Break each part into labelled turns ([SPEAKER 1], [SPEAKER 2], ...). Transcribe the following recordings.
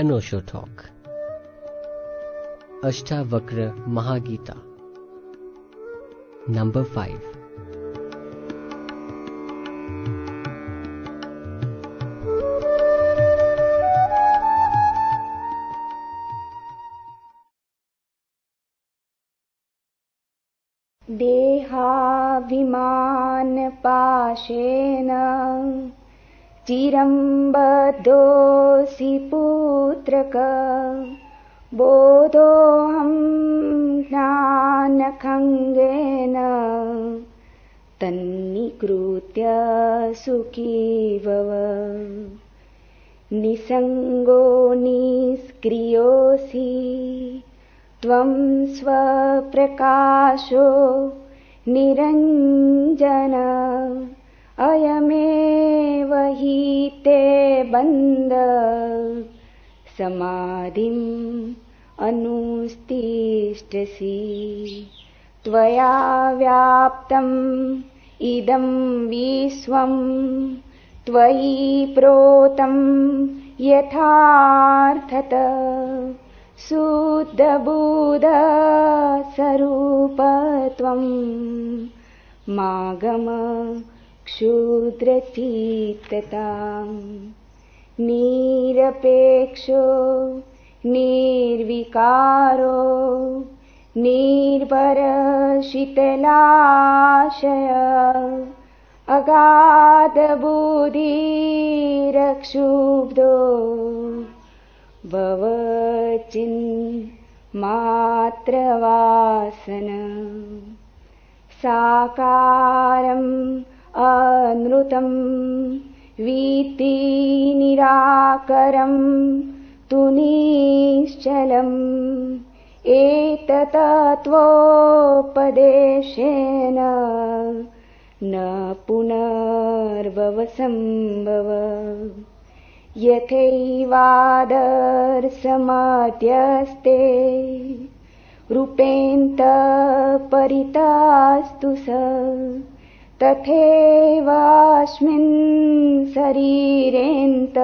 [SPEAKER 1] अनोशो talk. Ashtavakra Mahageeta. Number
[SPEAKER 2] five. देहाभिमान पाशेन चिरम्बदोऽसि बोधोऽहं ज्ञानखङ्गेन तन्निकृत्य सुखी भव निसङ्गो निष्क्रियोऽसि त्वं स्वप्रकाशो निरञ्जन। अयमेव हि ते बन्द समाधिम् अनुस्तिष्ठसि त्वया व्याप्तम् इदं विश्वम्। त्वयि प्रोतम् यथार्थत। शुद्धबुधस्वरूपत्वम्। मागम क्षुद्रचित्तताम् निरपेक्षो निर्विकारो निर्भरशीतलाशय अगाधबुधिरक्षुब्धो भवचिन्मात्रवासन साकारम् अनृतम् वीति निराकरम् तु निश्चलम् एततत्त्वोपदेशेन न पुनर्भवसम्भव यथैवादर्शमध्यस्ते रूपेन्तपरितास्तु स तथैवास्मिन् शरीरेन्त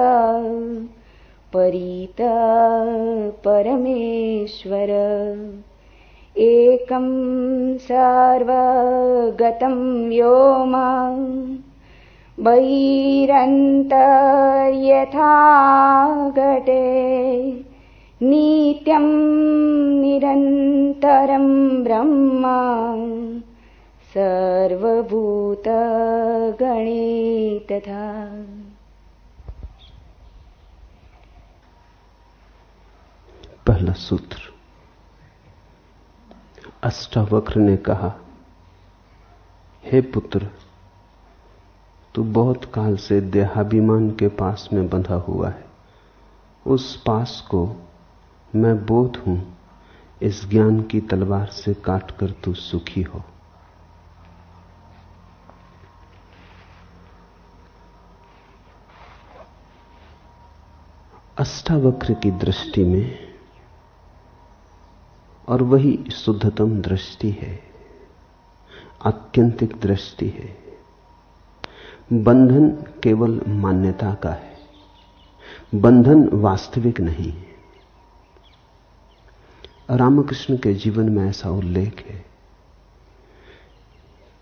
[SPEAKER 2] परित परमेश्वर। एकं सर्वगतं व्योमा बहिरन्तर्यथा घटे नित्यं निरन्तरं ब्रह्म सर्वभूतगणे तथा
[SPEAKER 3] पहला सूत्र। अष्टावक्र ने कहा, हे पुत्र, तू बहुत काल से देहाभिमान के पास में बंधा हुआ है। उस पास को मैं बोध हूँ, इस ज्ञान की तलवार से काटकर तू सुखी हो। अष्टावक्र की दृष्टि में और वही शुद्धतम दृष्टि है, आत्यंतिक दृष्टि है। बंधन केवल मान्यता का है, बंधन वास्तविक नहीं है। रामकृष्ण के जीवन में ऐसा उल्लेख है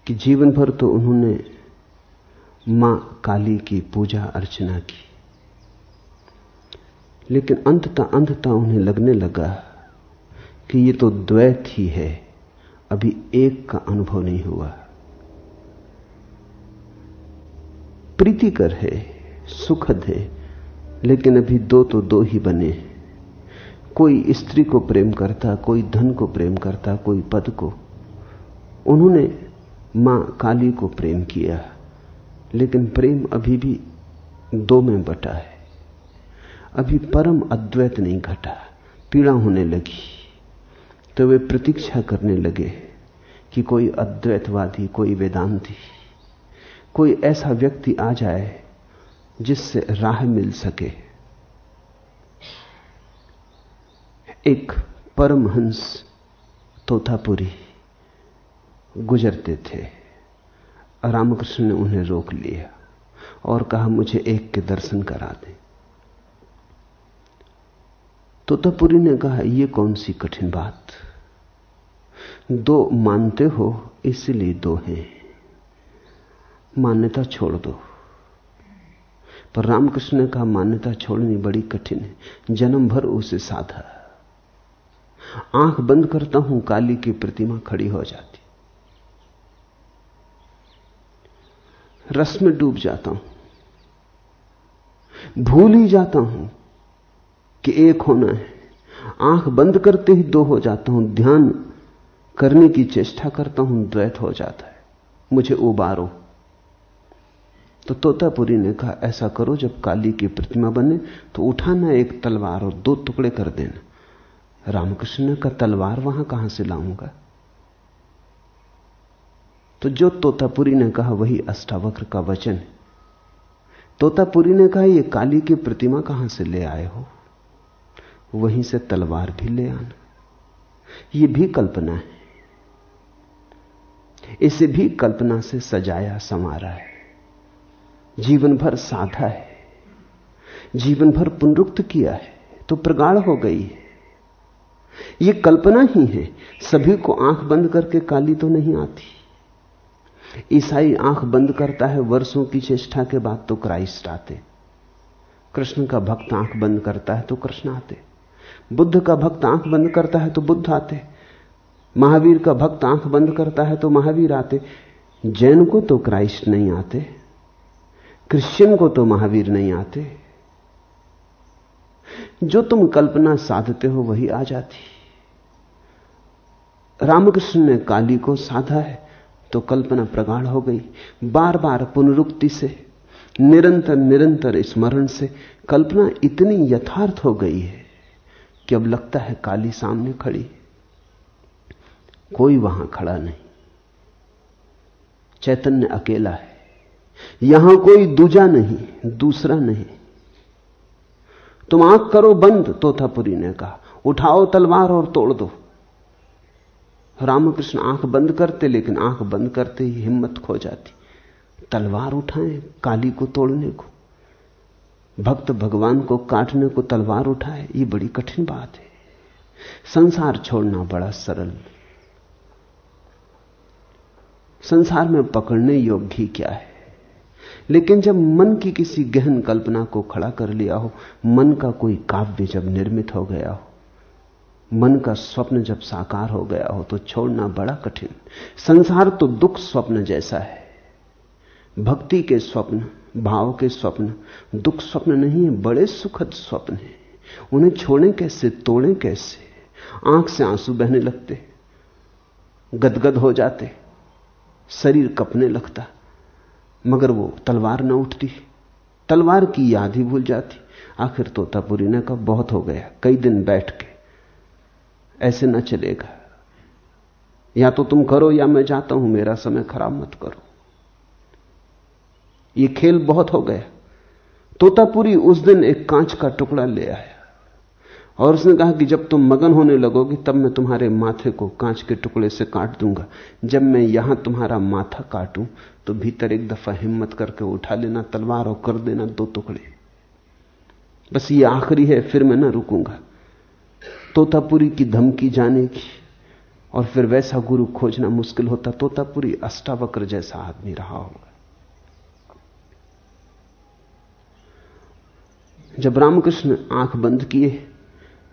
[SPEAKER 3] कि जीवन भर तो उन्होंने माँ काली की पूजा अर्चना की। लेकिन अंततः अंततः उन्हें लगने लगा कि ये तो द्वैत ही है। अभी एक का अनुभव नहीं हुआ। प्रीतिकर है, सुखद है, लेकिन अभी दो तो दो ही बने। कोई स्त्री को प्रेम करता, कोई धन को प्रेम करता, कोई पद को। उन्होंने माँ काली को प्रेम किया, लेकिन प्रेम अभी भी दो में बटा है। अभी परम अद्वैत नहीं घटा। पीड़ा होने लगी। तो वे प्रतीक्षा करने लगे कि कोई अद्वैतवादी, कोई वेदांती, कोई ऐसा व्यक्ति आ जाए जिससे राह मिल सके। एक परमहंस तोतापुरी गुजरते थे। रामकृष्ण ने उन्हें रोक लिया और कहा, मुझे एक के दर्शन करा दें। तोतापुरी ने कहा यह कौन सी कठिन बात? दो मानते हो, इसलिए दो हैं। मान्यता छोड़ दो। पर रामकृष्ण ने कहा, मान्यता छोड़नी बड़ी कठिन है। जन्म भर उसे साधा। आँख बंद करता हूँ, काली की प्रतिमा खड़ी हो जाती। रस में डूब जाता हूँ। भूल ही जाता हूँ कि एक होना है। आँख बंद करते ही दो हो जाता हूँ। ध्यान करने की चेष्टा करता हूँ, द्वैत हो जाता है। मुझे उबारो। तो तोतापुरी ने कहा, ऐसा करो, जब काली की प्रतिमा बने तो उठाना एक तलवार और दो टुकड़े कर देना। रामकृष्ण का तलवार वहाँ कहाँ से लाऊँगा? तो जो तोतापुरी ने कहा, वही अष्टावक्र का वचन है। तोतापुरी ने कहा यह काली की प्रतिमा कहाँ से ले आए हो? वहीं से तलवार भी ले आना। यह भी कल्पना है। इसे भी कल्पना से सजाया संवारा है। जीवन भर साधा है। जीवन भर पुनरुक्त किया है तो प्रगाढ़ हो गई है। यह कल्पना ही है, सभी को आँख बंद करके काली तो नहीं आती। ईसाई आँख बंद करता है, वर्षों की चेष्टा के बाद तो क्राइस्ट आते। कृष्ण का भक्त आँख बंद करता है तो कृष्ण आते। बुद्ध का भक्त आँख बंद करता है तो बुद्ध आते। महावीर का भक्त आँख बंद करता है तो महावीर आते। जैन को तो क्राइस्ट नहीं आते, क्रिश्चियन को तो महावीर नहीं आते। जो तुम कल्पना साधते हो वही आ जाती। रामकृष्ण ने काली को साधा है तो कल्पना प्रगाढ़ हो गई। बार बार पुनरुक्ति से निरंतर निरंतर स्मरण से कल्पना इतनी यथार्थ हो गई है। कि अब लगता है काली सामने खड़ी कोई वहाँ खड़ा नहीं। चैतन्य अकेला है। यहाँ कोई दूजा नहीं, दूसरा नहीं। तुम आँख करो बंद, तोतापुरी ने कहा। उठाओ तलवार और तोड़ दो। रामकृष्ण आँख बंद करते, लेकिन आँख बंद करते ही हिम्मत खो जाती। तलवार उठाएँ, काली को तोड़ने को। भक्त भगवान को काटने को तलवार उठाए, ये बड़ी कठिन बात है। संसार छोड़ना बड़ा सरल। संसार में पकड़ने योग्य ही क्या है? लेकिन जब मन की किसी गहन कल्पना को खड़ा कर लिया हो, मन का कोई काव्य जब निर्मित हो गया हो, मन का स्वप्न जब साकार हो गया हो तो छोड़ना बड़ा कठिन। संसार तो दुख स्वप्न जैसा है। भक्ति के स्वप्न भाव के स्वप्न, दुख स्वप्न नहीं है, बड़े सुखद स्वप्न है। उन्हें छोड़ें कैसे, तोड़ें कैसे? आँख से आँसू बहने लगते, गदगद हो जाते, शरीर कपने लगता, मगर वो तलवार न उठती, तलवार की याद ही भूल जाती। आखिर तोतापुरी ने कहा, बहुत हो गया, कई दिन बैठ के, ऐसे ना चलेगा। या तो तुम करो या मैं जाता हूँ, मेरा समय खराब मत करो। ये खेल बहुत हो गया। तोतापुरी उस दिन एक कांच का टुकड़ा ले आया और उसने कहा कि जब तुम मगन होने लगोगे, तब मैं तुम्हारे माथे को कांच के टुकड़े से काट दूँगा। जब मैं यहाँ तुम्हारा माथा काटूं तो भीतर एक दफ़ा हिम्मत करके उठा लेना, तलवार और कर देना दो टुकड़े। बस ये आखिरी है, फिर मैं ना रुकूँगा। तोतापुरी की धमकी जाने की और फिर वैसा गुरु खोजना मुश्किल होता, तोतापुरी अष्टावक्र जैसा आदमी रहा होगा। जब रामकृष्ण आँख बंद किए,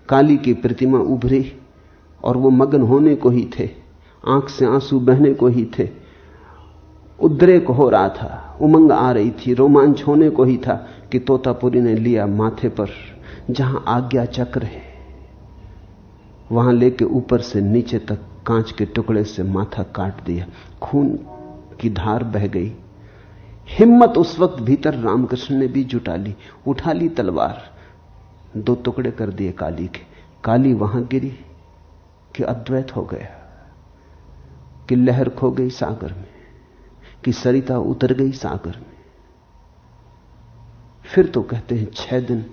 [SPEAKER 3] काली की प्रतिमा उभरी, और वो मगन होने को ही थे, आँख से आँसू बहने को ही थे उद्रेक हो रहा था, उमंग आ रही थी, रोमांच होने को ही था कि तोतापुरी ने लिया माथे पर, जहाँ आज्ञा चक्र है। वहाँ लेके ऊपर से नीचे तक कांच के टुकड़े से माथा काट दिया, खून की धार बह गई। हिम्मत उस वक्त भीतर रामकृष्ण ने भी जुटा ली, उठा ली तलवार। दो टुकड़े कर दिए काली के। काली वहाँ गिरी कि अद्वैत हो गया, कि लहर खो गई सागर में, कि सरिता उतर गई सागर में। फिर तो कहते हैं छह दिन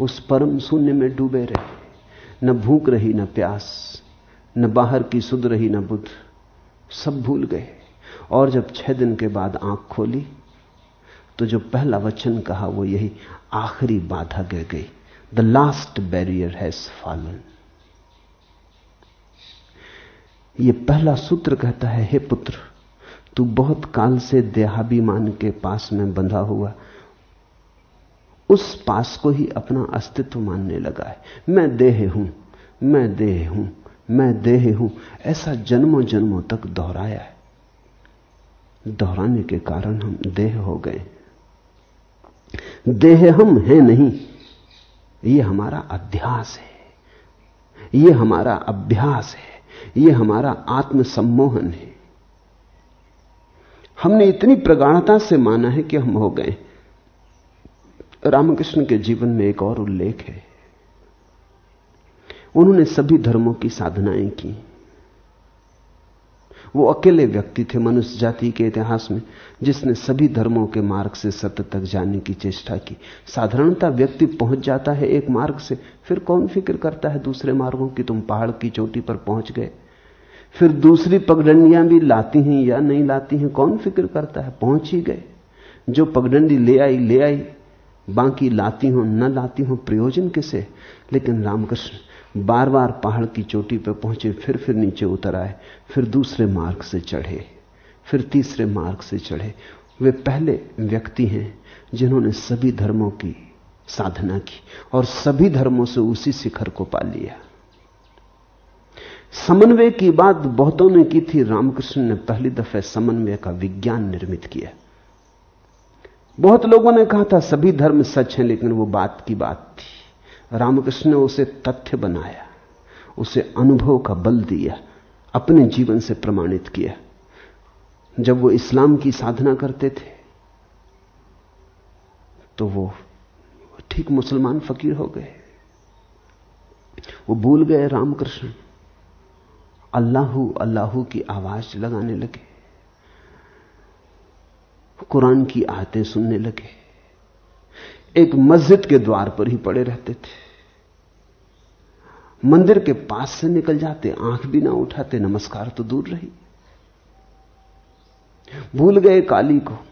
[SPEAKER 3] उस परम शून्य में डूबे रहे। न भूख रही, न प्यास, न बाहर की सुध रही, न बुद्ध, सब भूल गए। और जब छह दिन के बाद आँख खोली तो जो पहला वचन कहा, वो यही, आखिरी बाधा गिर गई। The last barrier has fallen ये पहला सूत्र कहता है, हे पुत्र, तू बहुत काल से देहाभिमान के पास में बंधा हुआ। उस पास को ही अपना अस्तित्व मानने लगा है। मैं देह हूँ, मैं देह हूँ, मैं देह हूँ। ऐसा जन्मों जन्मों तक दोहराया है। दोहराने के कारण हम देह हो गए। देह हम हैं नहीं। ये हमारा अध्यास है। ये हमारा अभ्यास है। ये हमारा आत्मसम्मोहन है। हमने इतनी प्रगाढ़ता से माना है कि हम हो गए। रामकृष्ण के जीवन में एक और उल्लेख है। उन्होंने सभी धर्मों की साधनाएँ की। वो अकेले व्यक्ति थे मनुष्य जाति के इतिहास में, जिसने सभी धर्मों के मार्ग से सत्य तक जाने की चेष्टा की। साधारणता व्यक्ति पहुँच जाता है एक मार्ग से, फिर कौन फ़िक्र करता है दूसरे मार्गों की? तुम पहाड़ की चोटी पर पहुँच गए। फिर दूसरी पगडंडियाँ भी लाती हैं या नहीं लाती हैं, कौन फ़िक्र करता है? पहुँच ही गए। जो पगडंडी ले आई ले आई, बाकी लाती हो, न लाती हो, प्रयोजन किसे? लेकिन रामकृष्ण बार बार पहाड़ की चोटी पर पहुँचे फिर फिर नीचे उतर आए, फिर दूसरे मार्ग से चढ़े, फिर तीसरे मार्ग से चढ़े। वे पहले व्यक्ति हैं जिन्होंने सभी धर्मों की साधना की और सभी धर्मों से उसी शिखर को पा लिया। समन्वय की बात बहुतों ने की थी। रामकृष्ण ने पहली दफे समन्वय का विज्ञान निर्मित किया। बहुत लोगों ने कहा था, सभी धर्म सच हैं, लेकिन वो बात की बात थी। रामकृष्ण ने उसे तथ्य बनाया, उसे अनुभव का बल दिया, अपने जीवन से प्रमाणित किया। जब वो इस्लाम की साधना करते थे तो वो ठीक मुसलमान फकीर हो गए। वो भूल गए रामकृष्ण। अल्लाहू अल्लाहू की आवाज़ लगाने लगे। कुरान की आयतें सुनने लगे। एक मस्जिद के द्वार पर ही पड़े रहते थे। मंदिर के पास से निकल जाते, आँख भी ना उठाते, नमस्कार तो दूर रही। भूल गए काली को।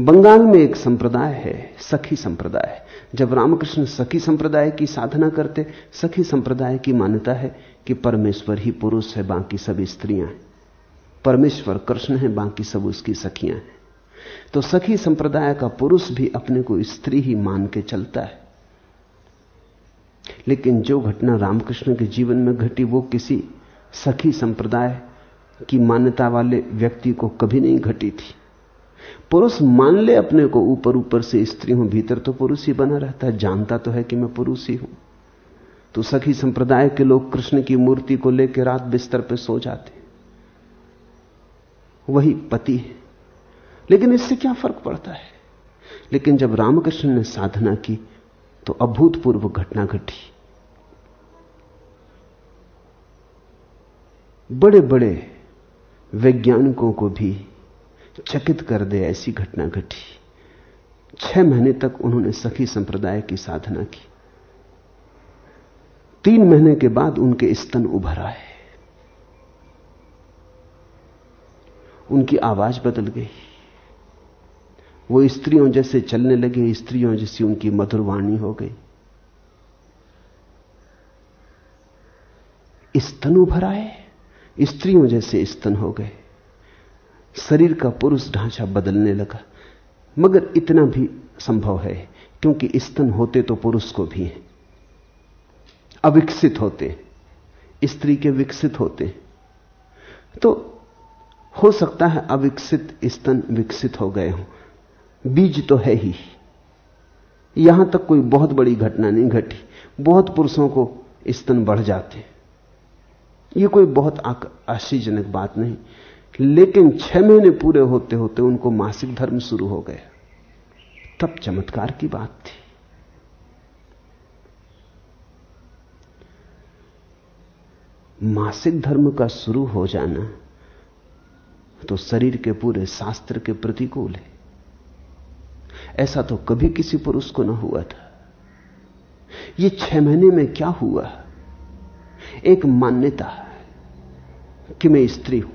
[SPEAKER 3] बंगाल में एक संप्रदाय है, सखी संप्रदाय। जब रामकृष्ण सखी संप्रदाय की साधना करते, सखी संप्रदाय की मान्यता है कि परमेश्वर ही पुरुष है, बाकी सब स्त्रियाँ हैं। परमेश्वर कृष्ण है, बाकी सब उसकी सखियाँ हैं। तो सखी संप्रदाय का पुरुष भी अपने को स्त्री ही मान के चलता है। लेकिन जो घटना रामकृष्ण के जीवन में घटी, वो किसी सखी संप्रदाय की मान्यता वाले व्यक्ति को कभी नहीं घटी थी। पुरुष मान ले अपने को ऊपर ऊपर से, स्त्री हूँ, भीतर तो पुरुष ही बना रहता है। जानता तो है कि मैं पुरुष ही हूँ। तो सखी संप्रदाय के लोग कृष्ण की मूर्ति को लेकर रात बिस्तर पर सो जाते वही पति है। लेकिन इससे क्या फ़र्क पड़ता है? लेकिन जब रामकृष्ण ने साधना की तो अभूतपूर्व घटना घटी। बड़े बड़े वैज्ञानिकों को भी चकित कर दे ऐसी घटना घटी। छह महीने तक उन्होंने सखी संप्रदाय की साधना की। तीन महीने के बाद उनके स्तन उभर आए। उनकी आवाज़ बदल गई। वो स्त्रियों जैसे चलने लगे, स्त्रियों जैसी उनकी मधुर वाणी हो गई। स्तन उभर आए, स्त्रियों जैसे स्तन हो गए। शरीर का पुरुष ढांचा बदलने लगा, मगर इतना भी संभव है, क्योंकि स्तन होते तो पुरुष को भी है। अविकसित होते, स्त्री के विकसित होते। तो हो सकता है अविकसित स्तन विकसित हो गए हों। बीज तो है ही। यहाँ तक कोई बहुत बड़ी घटना नहीं घटी। बहुत पुरुषों को स्तन बढ़ जाते। ये कोई बहुत आश्चर्यजनक बात नहीं। लेकिन छह महीने पूरे होते होते उनको मासिक धर्म शुरू हो गया। तब चमत्कार की बात थी। मासिक धर्म का शुरू हो जाना तो शरीर के पूरे शास्त्र के प्रतिकूल है। ऐसा तो कभी किसी पुरुष को ना हुआ था। ये छह महीने में क्या हुआ? एक मान्यता कि मैं स्त्री हूँ।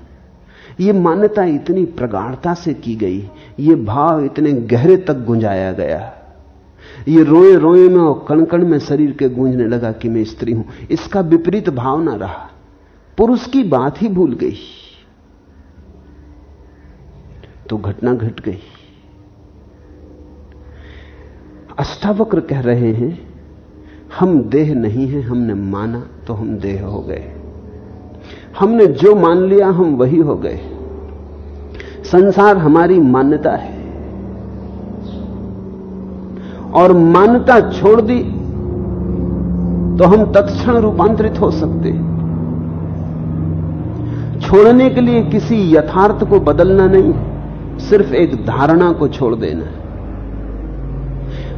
[SPEAKER 3] यह मान्यता इतनी प्रगाढ़ता से की गई, ये भाव इतने गहरे तक गुंजाया गया। ये रोए रोए में और कण कण में शरीर के गूंजने लगा कि मैं स्त्री हूँ। इसका विपरीत भाव ना रहा। पुरुष की बात ही भूल गई। तो घटना घट गई। अष्टावक्र कह रहे हैं, हम देह नहीं हैं, हमने माना तो हम देह हो गए। हमने जो मान लिया, हम वही हो गए। संसार हमारी मान्यता है। और मान्यता छोड़ दी तो हम तत्क्षण रूपांतरित हो सकते छोड़ने के लिए किसी यथार्थ को बदलना नहीं, सिर्फ़ एक धारणा को छोड़ देना है।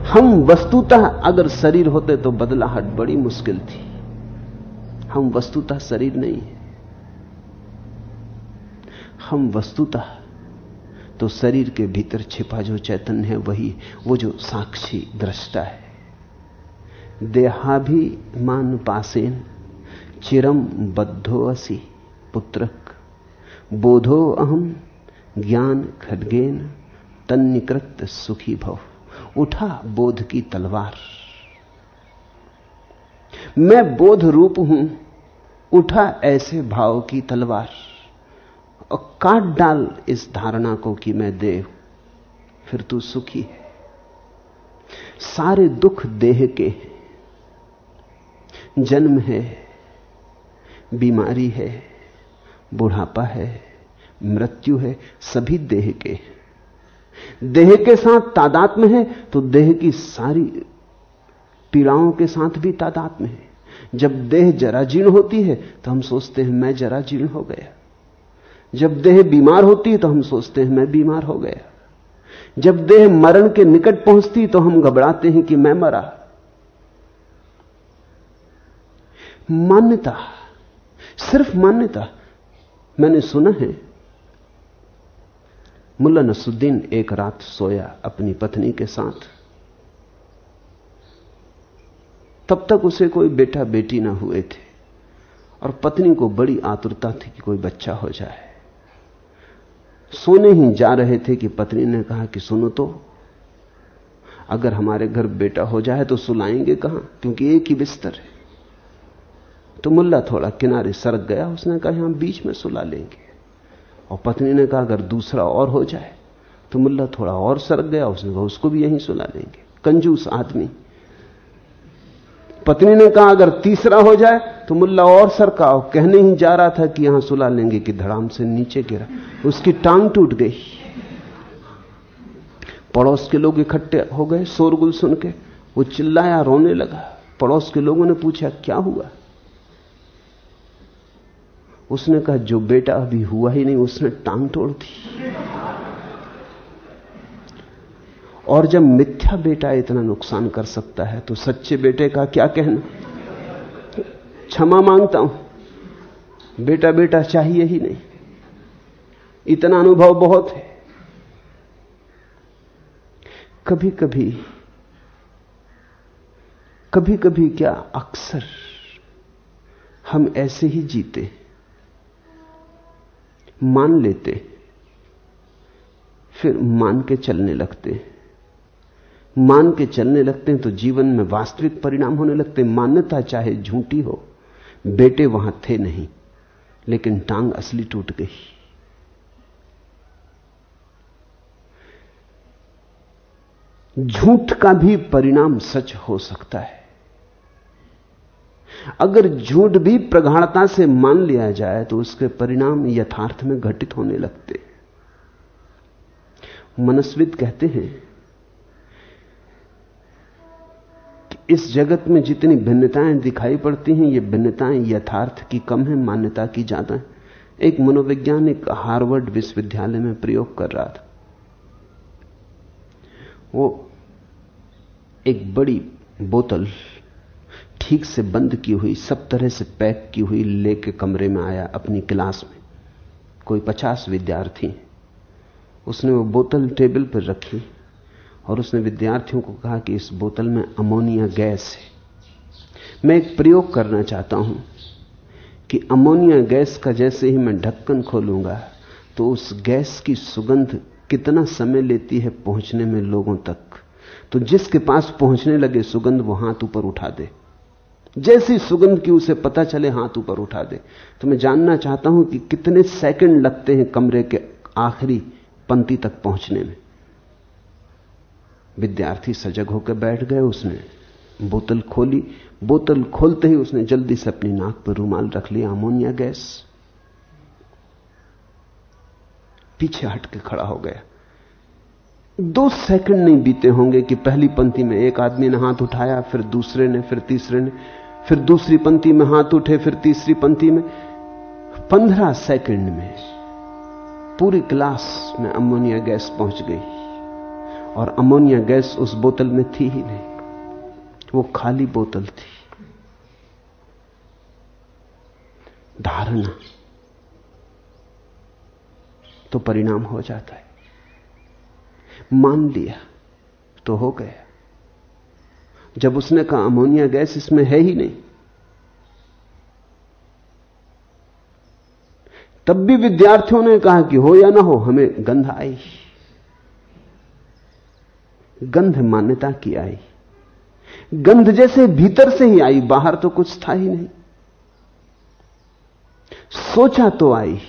[SPEAKER 3] हम वस्तुतः अगर शरीर होते तो बदलाहट बड़ी मुश्किल थी। हम वस्तुतः शरीर नहीं हम वस्तुतः तो शरीर के भीतर छिपा जो चैतन्य है, वही वो जो साक्षी दृष्टा है। देहाभि मान पासेन, चिरम बद्धो असी, पुत्रक। बोधो अहम ज्ञान खडगेन तन्निकृत सुखी भव। उठा बोध की तलवार। मैं बोध रूप हूँ, उठा ऐसे भाव की तलवार। और काट डाल इस धारणा को कि मैं देव फिर तू सुखी है। सारे दुख देह के जन्म है, बीमारी है, बुढ़ापा है, मृत्यु है, सभी देह के देह के साथ तादात में है तो देह की सारी पीड़ाओं के साथ भी तादात में है। जब देह जरा जीर्ण होती है तो हम सोचते हैं, मैं जरा जीर्ण हो गया। जब देह बीमार होती है तो हम सोचते हैं, मैं बीमार हो गया। जब देह मरण के निकट पहुँचती तो हम घबराते हैं कि मैं मरा। मान्यता, सिर्फ़ मान्यता, मैंने सुना है मुल्ला नसुद्दीन एक रात सोया अपनी पत्नी के साथ। तब तक उसे कोई बेटा बेटी ना हुए थे और पत्नी को बड़ी आतुरता थी कि कोई बच्चा हो जाए। सोने ही जा रहे थे कि पत्नी ने कहा कि सुनो तो अगर हमारे घर बेटा हो जाए तो सुलाएँगे कहाँ? क्योंकि एक ही बिस्तर है। तो मुल्ला थोड़ा किनारे सरक गया, उसने कहा हम बीच में सुला लेंगे। और पत्नी ने कहा, अगर दूसरा और हो जाए तो मुल्ला थोड़ा और सरक गया, उसने कहा, उसको भी यहीं सुला लेंगे कंजूस आदमी। पत्नी ने कहा, अगर तीसरा हो जाए तो मुल्ला और सरका। और कहने ही जा रहा था कि यहाँ सुला लेंगे कि धड़ाम से नीचे गिरा। उसकी टांग टूट गई। पड़ोस के लोग इकट्ठे हो गए, शोरगुल सुन के वो चिल्लाया, रोने लगा। पड़ोस के लोगों ने पूछा, क्या हुआ? उसने कहा, जो बेटा अभी हुआ ही नहीं, उसने टांग तोड़ दी। और जब मिथ्या बेटा इतना नुकसान कर सकता है तो सच्चे बेटे का क्या कहना? क्षमा माँगता हूँ। बेटा बेटा चाहिए ही नहीं। इतना अनुभव बहुत है। कभी कभी कभी कभी क्या अक्सर हम ऐसे ही जीते मान लेते, फिर मान के चलने लगते। मान के चलने लगते हैं तो जीवन में वास्तविक परिणाम होने लगते मान्यता चाहे झूठी हो, बेटे वहाँ थे नहीं, लेकिन टांग असली टूट गई। झूठ का भी परिणाम सच हो सकता है। अगर झूठ भी प्रगाढ़ता से मान लिया जाए तो उसके परिणाम यथार्थ में घटित होने लगते। मनस्वित कहते हैं कि इस जगत में जितनी भिन्नताएँ दिखाई पड़ती हैं, ये भिन्नताएँ यथार्थ की कम है, मान्यता की ज़्यादा है। एक मनोवैज्ञानिक हार्वर्ड विश्वविद्यालय में प्रयोग कर रहा था। वो एक बड़ी बोतल ठीक से बंद की हुई, सब तरह से पैक की हुई लेके कमरे में आया अपनी क्लास में। कोई पचास विद्यार्थी उसने वो बोतल टेबल पर रखी और उसने विद्यार्थियों को कहा कि इस बोतल में अमोनिया गैस है। मैं एक प्रयोग करना चाहता हूँ कि अमोनिया गैस का जैसे ही मैं ढक्कन खोलूँगा तो उस गैस की सुगंध कितना समय लेती है पहुँचने में लोगों तक? तो जिसके पास पहुँचने लगे सुगंध, वो हाथ ऊपर उठा दे। जैसी सुगंध की उसे पता चले, हाथ ऊपर उठा दे। तो मैं जानना चाहता हूँ कि कितने सेकंड लगते हैं कमरे के आखिरी पंक्ति तक पहुँचने में। विद्यार्थी सजग होकर बैठ गए, उसने बोतल खोली। बोतल खोलते ही उसने जल्दी से अपनी नाक पर रूमाल रख लिया, अमोनिया गैस। पीछे हट के खड़ा हो गया। दो सेकंड नहीं बीते होंगे कि पहली पंक्ति में एक आदमी ने हाथ उठाया, फिर दूसरे ने, फिर तीसरे ने। फिर दूसरी पंक्ति में हाथ उठे, फिर तीसरी पंक्ति में। पंद्रह सेकंड में पूरी क्लास में अमोनिया गैस पहुँच गई। और अमोनिया गैस उस बोतल में थी ही नहीं। वो खाली बोतल थी। धारणा। तो परिणाम हो जाता है। मान लिया तो हो गया। जब उसने कहा, अमोनिया गैस इसमें है ही नहीं। तब भी विद्यार्थियों ने कहा कि हो या ना हो, हमें गंध आई। गंध मान्यता की आई। गंध जैसे भीतर से ही आई, बाहर तो कुछ था ही नहीं। सोचा तो आई।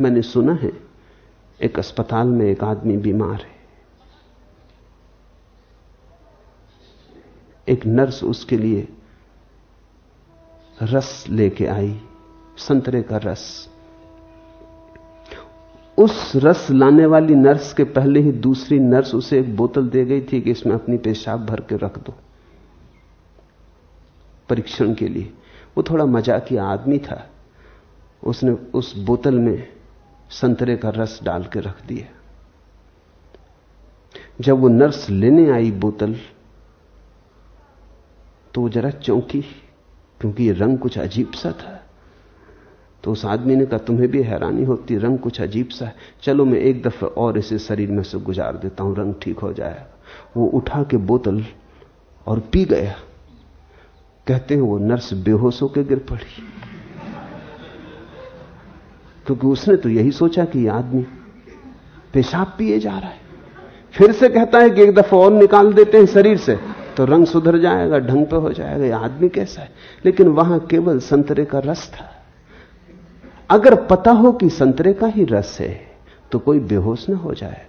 [SPEAKER 3] मैंने सुना है, एक अस्पताल में एक आदमी बीमार है। एक नर्स उसके लिए रस लेके आई, संतरे का रस। उस रस लाने वाली नर्स के पहले ही दूसरी नर्स उसे एक बोतल दे गई थी कि इसमें अपनी पेशाब भर के रख दो परीक्षण के लिए। वो थोड़ा मजाकिया आदमी था। उसने उस बोतल में संतरे का रस डाल के रख दिया। जब वो नर्स लेने आई बोतल तो वो जरा चौंकी, क्योंकि रंग कुछ अजीब सा था। तो उस आदमी ने कहा, तुम्हें भी हैरानी होती, रंग कुछ अजीब सा है। चलो मैं एक दफे और इसे शरीर में से गुजार देता हूँ, रंग ठीक हो जाएगा वो उठा के बोतल और पी गया। कहते हैं वो नर्स बेहोश होकर गिर पड़ी। क्योंकि उसने तो यही सोचा कि आदमी पेशाब पिए जा रहा है। फिर से कहता है कि एक दफ़ा और निकाल देते हैं शरीर से। तो रंग सुधर जाएगा, ढंग पे हो जाएगा यह आदमी कैसा है? लेकिन वहाँ केवल संतरे का रस था। अगर पता हो कि संतरे का ही रस है तो कोई बेहोश ना हो जाए।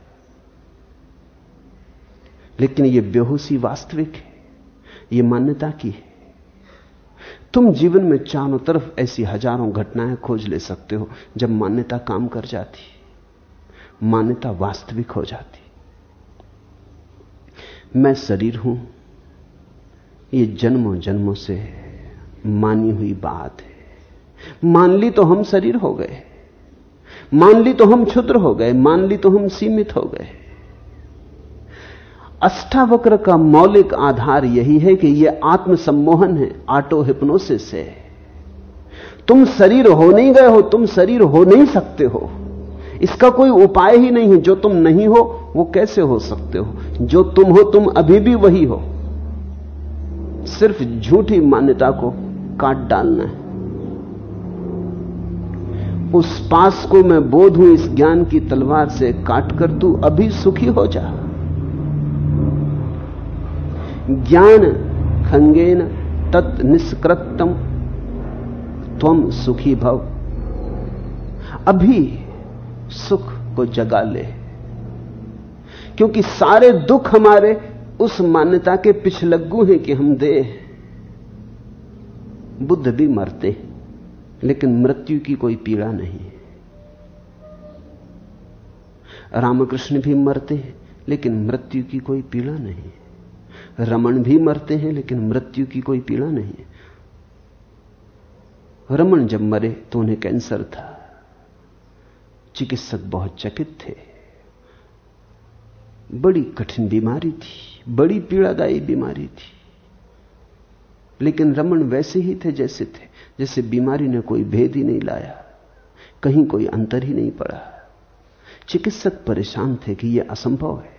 [SPEAKER 3] लेकिन यह बेहोशी वास्तविक है यह मान्यता की है। तुम जीवन में चारों तरफ़ ऐसी हज़ारों घटनाएँ खोज ले सकते हो, जब मान्यता काम कर जाती, मान्यता वास्तविक हो जाती। मैं शरीर हूँ ये जन्मों जन्मों से मानी हुई बात है। मान ली तो हम शरीर हो गए। मान ली तो हम क्षुद्र हो गए। मान ली तो हम सीमित हो गए। अष्टावक्र का मौलिक आधार यही है कि यह आत्मसम्मोहन है, ऑटो हिप्नोसिस है। तुम शरीर हो नहीं गए हो, तुम शरीर हो नहीं सकते हो। इसका कोई उपाय ही नहीं है। जो तुम नहीं हो, वो कैसे हो सकते हो? जो तुम हो, तुम अभी भी वही हो। सिर्फ़ झूठी मान्यता को काट डालना है। उस पास को मैं बोध हूँ, इस ज्ञान की तलवार से काट कर तू अभी सुखी हो जा। ज्ञान खंगेन तत् निष्कृतम त्वम सुखी भव। अभी सुख को जगा ले, क्योंकि सारे दुख हमारे उस मान्यता के पिछलग्गू हैं कि हम दे बुद्ध भी मरते लेकिन मृत्यु की कोई पीड़ा नहीं रामकृष्ण भी मरते हैं, लेकिन मृत्यु की कोई पीड़ा नहीं रमन भी मरते हैं, लेकिन मृत्यु की कोई पीड़ा नहीं रमन जब मरे तो उन्हें कैंसर था। चिकित्सक बहुत चकित थे। बड़ी कठिन बीमारी थी। बड़ी पीड़ादायी बीमारी थी। लेकिन रमन वैसे ही थे जैसे थे, जैसे बीमारी ने कोई भेद ही नहीं लाया, कहीं कोई अंतर ही नहीं पड़ा। चिकित्सक परेशान थे कि यह असंभव है।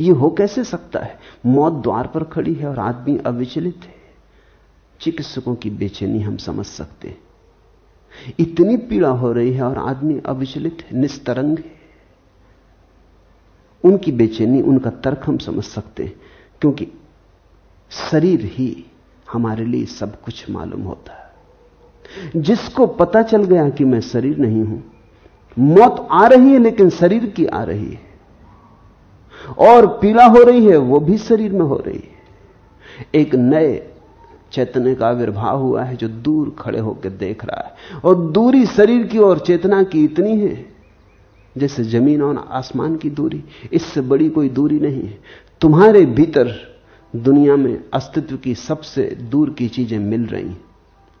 [SPEAKER 3] यह हो कैसे सकता है? मौत द्वार पर खड़ी है और आदमी अविचलित है। चिकित्सकों की बेचैनी हम समझ सकते हैं। इतनी पीड़ा हो रही है और आदमी अविचलित है, निस्तरंग है। उनकी बेचैनी, उनका तर्क हम समझ सकते हैं, क्योंकि शरीर ही हमारे लिए सब कुछ मालूम होता है। जिसको पता चल गया कि मैं शरीर नहीं हूँ, मौत आ रही है, लेकिन शरीर की आ रही है। और पीला हो रही है, वो भी शरीर में हो रही है। एक नए चेतने का आविर्भाव हुआ है, जो दूर खड़े होकर देख रहा है। और दूरी शरीर की और चेतना की इतनी है जैसे ज़मीन और आसमान की दूरी, इससे बड़ी कोई दूरी नहीं है। तुम्हारे भीतर दुनिया में अस्तित्व की सबसे दूर की चीज़ें मिल रही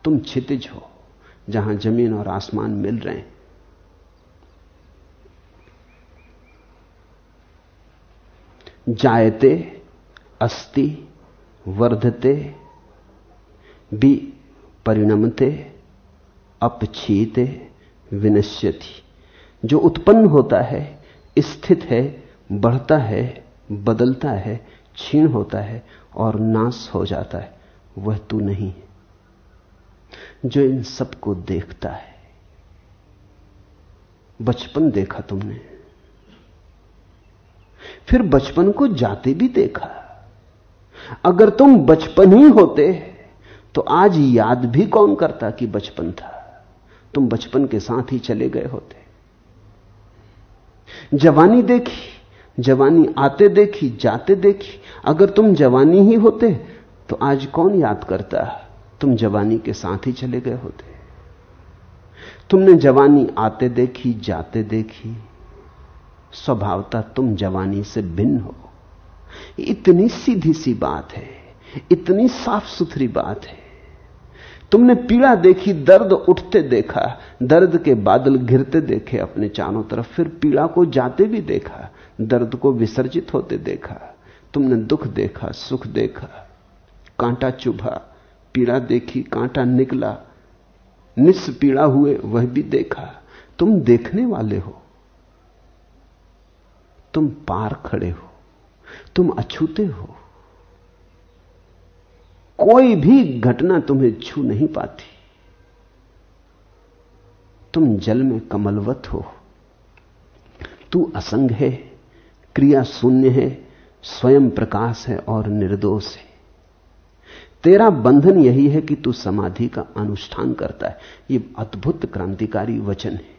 [SPEAKER 3] तुम छितिज हो, जहाँ ज़मीन और आसमान मिल रहे हैं। जायते, अस्ति, वर्धते भी परिणमते अपछीते विनश्यति। जो उत्पन्न होता है, स्थित है, बढ़ता है, बदलता है, क्षीण होता है और नाश हो जाता है, वह तू नहीं जो इन सबको देखता है। बचपन देखा तुमने। फिर बचपन को जाते भी देखा। अगर तुम बचपन ही होते तो आज याद भी कौन करता कि बचपन था? तुम बचपन के साथ ही चले गए होते। जवानी देखी, जवानी आते देखी, जाते देखी। अगर तुम जवानी ही होते तो आज कौन याद करता तुम जवानी के साथ ही चले गए होते। तुमने जवानी आते देखी, जाते देखी। स्वभावता तुम जवानी से भिन्न हो। इतनी सीधी सी बात है, इतनी साफ़ सुथरी बात है। तुमने पीड़ा देखी, दर्द उठते देखा, दर्द के बादल घिरते देखे अपने चारों तरफ़, फिर पीड़ा को जाते भी देखा, दर्द को विसर्जित होते देखा, तुमने दुख देखा, सुख देखा, कांटा चुभा, पीड़ा देखी, कांटा निकला, निस पीड़ा हुए वह भी देखा, तुम देखने वाले हो, तुम पार खड़े हो, तुम अछूते हो कोई भी घटना तुम्हें छू नहीं पाती। तुम जल में कमलवत हो। तू असंग है, क्रिया शून्य है, स्वयं प्रकाश है और निर्दोष है। तेरा बंधन यही है कि तू समाधि का अनुष्ठान करता है। यह अद्भुत क्रांतिकारी वचन है।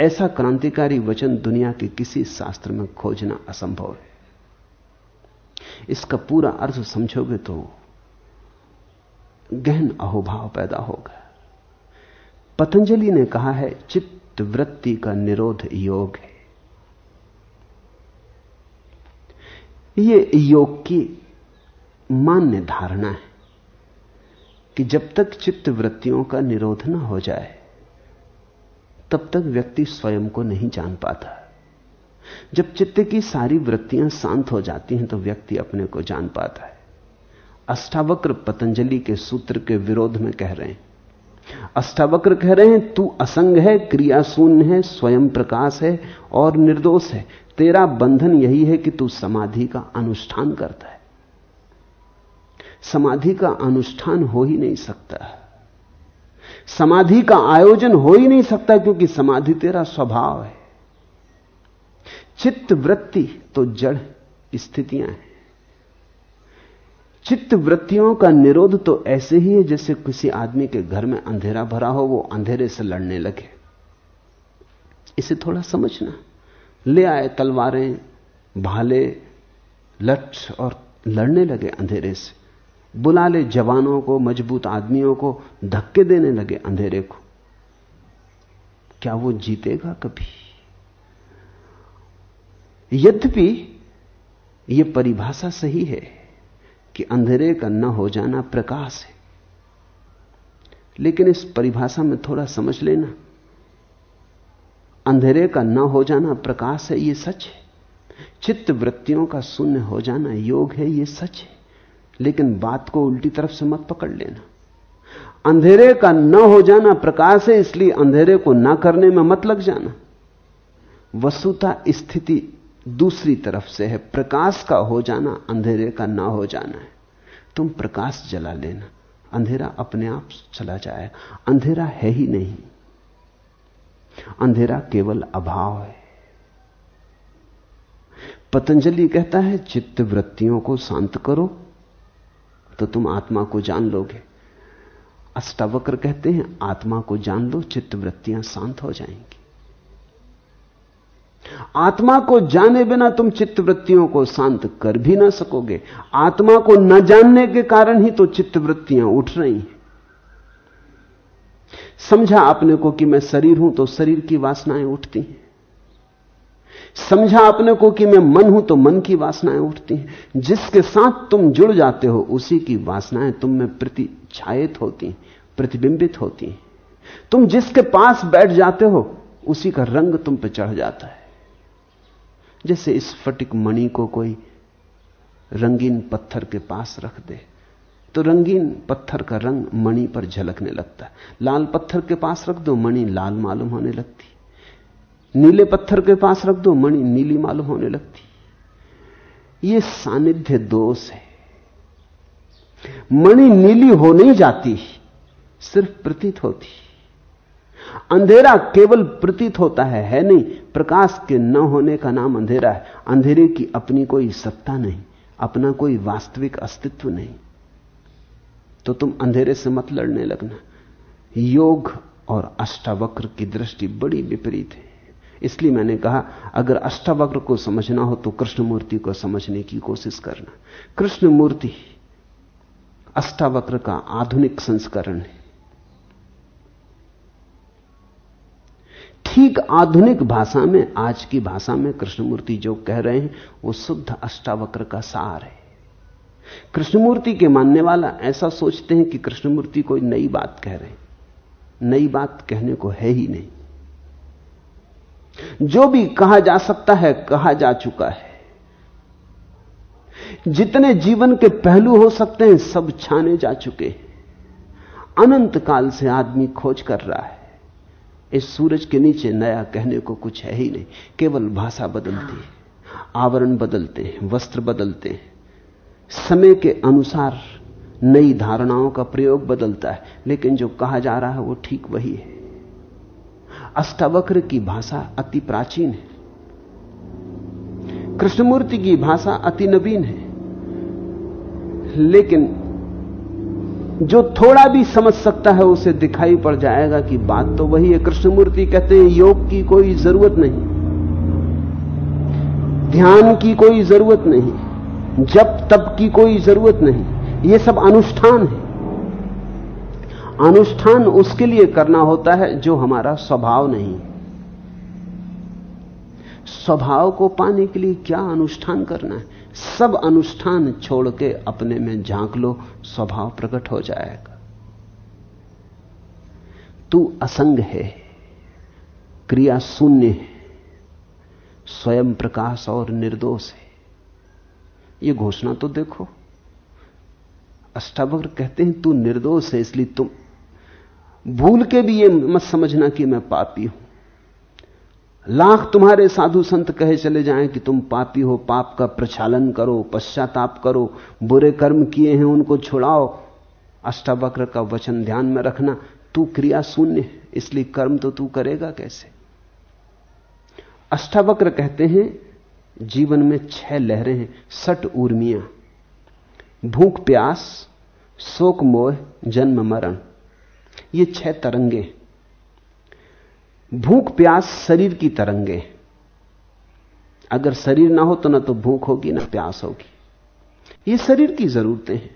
[SPEAKER 3] ऐसा क्रांतिकारी वचन दुनिया के किसी शास्त्र में खोजना असंभव है। इसका पूरा अर्थ समझोगे तो गहन अहोभाव पैदा होगा पतंजलि ने कहा है चित्त वृत्ति का निरोध योग है। यह योग की मान्य धारणा है कि जब तक चित्त वृत्तियों का निरोध न हो जाए, तब तक व्यक्ति स्वयं को नहीं जान पाता। जब चित्त की सारी वृत्तियाँ शांत हो जाती हैं तो व्यक्ति अपने को जान पाता है। अष्टावक्र पतंजलि के सूत्र के विरोध में कह रहे हैं। अष्टावक्र कह रहे हैं, तू असंग है क्रिया शून्य है, स्वयं प्रकाश है और निर्दोष है। तेरा बंधन यही है कि तू समाधि का अनुष्ठान करता है। समाधि का अनुष्ठान हो ही नहीं सकता। समाधि का आयोजन हो ही नहीं सकता क्योंकि समाधि तेरा स्वभाव है। चित्त वृत्ति तो जड़ स्थितियाँ हैं। चित्त वृत्तियों का निरोध तो ऐसे ही है जैसे किसी आदमी के घर में अंधेरा भरा हो, वो अंधेरे से लड़ने लगे। इसे थोड़ा समझना। ले आए तलवारें, भाले लठ और लड़ने लगे अंधेरे से। बुला ले जवानों को, मज़बूत आदमियों को, धक्के देने लगे अंधेरे को। क्या वो जीतेगा कभी? यद्यपि यह परिभाषा सही है। कि अंधेरे का न हो जाना प्रकाश है। लेकिन इस परिभाषा में थोड़ा समझ लेना। अंधेरे का न हो जाना प्रकाश है यह सच है। चित्त वृत्तियों का शून्य हो जाना योग है यह सच है। लेकिन बात को उल्टी तरफ़ से मत पकड़ लेना। अंधेरे का न हो जाना प्रकाश है, इसलिए अंधेरे को ना करने में मत लग जाना। वस्तुता स्थिति दूसरी तरफ़ से है। प्रकाश का हो जाना, अंधेरे का ना हो जाना है। तुम प्रकाश जला लेना। अंधेरा अपने आप चला जाएगा अंधेरा है ही नहीं। अंधेरा केवल अभाव है। पतंजलि कहता है, चित्त वृत्तियों को शांत करो तो तुम आत्मा को जान लोगे। अष्टावक्र कहते हैं, आत्मा को जान लो, चित्त वृत्तियाँ शांत हो जाएँगी। आत्मा को जाने बिना तुम चित्त वृत्तियों को शांत कर भी ना सकोगे। आत्मा को न जानने के कारण ही तो चित्त वृत्तियाँ उठ रही हैं। समझा अपने को कि मैं शरीर हूँ तो शरीर की वासनाएँ उठती हैं। समझा अपने को कि मैं मन हूँ तो मन की वासनाएँ उठती हैं। जिसके साथ तुम जुड़ जाते हो, उसी की वासनाएँ तुम में प्रतिछायित होती प्रतिबिंबित होती तुम जिसके पास बैठ जाते हो, उसी का रंग तुम पे चढ़ जाता है। जैसे इस फटिक मणि को कोई रंगीन पत्थर के पास रख दे तो रंगीन पत्थर का रंग मणि पर झलकने लगता है। लाल पत्थर के पास रख दो, मणि लाल मालूम होने लगती। नीले पत्थर के पास रख दो, मणि नीली मालूम होने लगती। ये सानिध्य दोष है। मणि नीली हो नहीं जाती, सिर्फ़ प्रतीत होती। अंधेरा केवल प्रतीत होता है है नहीं। प्रकाश के न होने का नाम अंधेरा है। अंधेरे की अपनी कोई सत्ता नहीं, अपना कोई वास्तविक अस्तित्व नहीं। तो तुम अंधेरे से मत लड़ने लगना। योग और अष्टावक्र की दृष्टि बड़ी विपरीत है। इसलिए मैंने कहा, अगर अष्टावक्र को समझना हो तो कृष्ण मूर्ति को समझने की कोशिश करना। कृष्ण मूर्ति अष्टावक्र का आधुनिक संस्करण है। ठीक आधुनिक भाषा में, आज की भाषा में कृष्णमूर्ति जो कह रहे हैं, वो शुद्ध अष्टावक्र का सार है। कृष्णमूर्ति के मानने वाला ऐसा सोचते हैं कि कृष्णमूर्ति कोई नई बात कह रहे हैं। नई बात कहने को है ही नहीं। जो भी कहा जा सकता है, कहा जा चुका है। जितने जीवन के पहलू हो सकते हैं, सब छाने जा चुके हैं। अनंत काल से आदमी खोज कर रहा है। इस सूरज के नीचे नया कहने को कुछ है ही नहीं। केवल भाषा बदलती है, आवरण बदलते हैं, वस्त्र बदलते हैं। समय के अनुसार नई धारणाओं का प्रयोग बदलता है, लेकिन जो कहा जा रहा है वो ठीक वही है। अष्टावक्र की भाषा अति प्राचीन है। कृष्णमूर्ति की भाषा अति नवीन है। लेकिन जो थोड़ा भी समझ सकता है, उसे दिखाई पड़ जाएगा कि बात तो वही है। कृष्णमूर्ति कहते हैं, योग की कोई ज़रूरत नहीं। ध्यान की कोई ज़रूरत नहीं। जब तब की कोई ज़रूरत नहीं। ये सब अनुष्ठान है। अनुष्ठान उसके लिए करना होता है जो हमारा स्वभाव नहीं स्वभाव को पाने के लिए क्या अनुष्ठान करना है? सब अनुष्ठान छोड़ के अपने में झाँक लो, स्वभाव प्रकट हो जाएगा। तू असंग है, क्रिया शून्य है, स्वयं प्रकाश और निर्दोष है। यह घोषणा तो देखो। अष्टावक्र कहते हैं, तू निर्दोष है, इसलिए तुम भूल के भी यह मत समझना कि मैं पापी हूँ। लाख तुम्हारे साधु संत कहे चले जाएँ कि तुम पापी हो, पाप का प्रचालन करो, पश्चाताप करो, बुरे कर्म किए हैं उनको छुड़ाओ। अष्टावक्र का वचन ध्यान में रखना, तू क्रिया शून्य है, इसलिए कर्म तो तू करेगा कैसे? अष्टावक्र कहते हैं, जीवन में छह लहरें हैं, सट उर्मियाँ। भूख प्यास, शोक मोह, जन्म मरण। ये छह तरंगे भूख प्यास शरीर की तरंगे अगर शरीर ना हो तो ना तो भूख होगी, ना प्यास होगी। ये शरीर की जरूरतें हैं।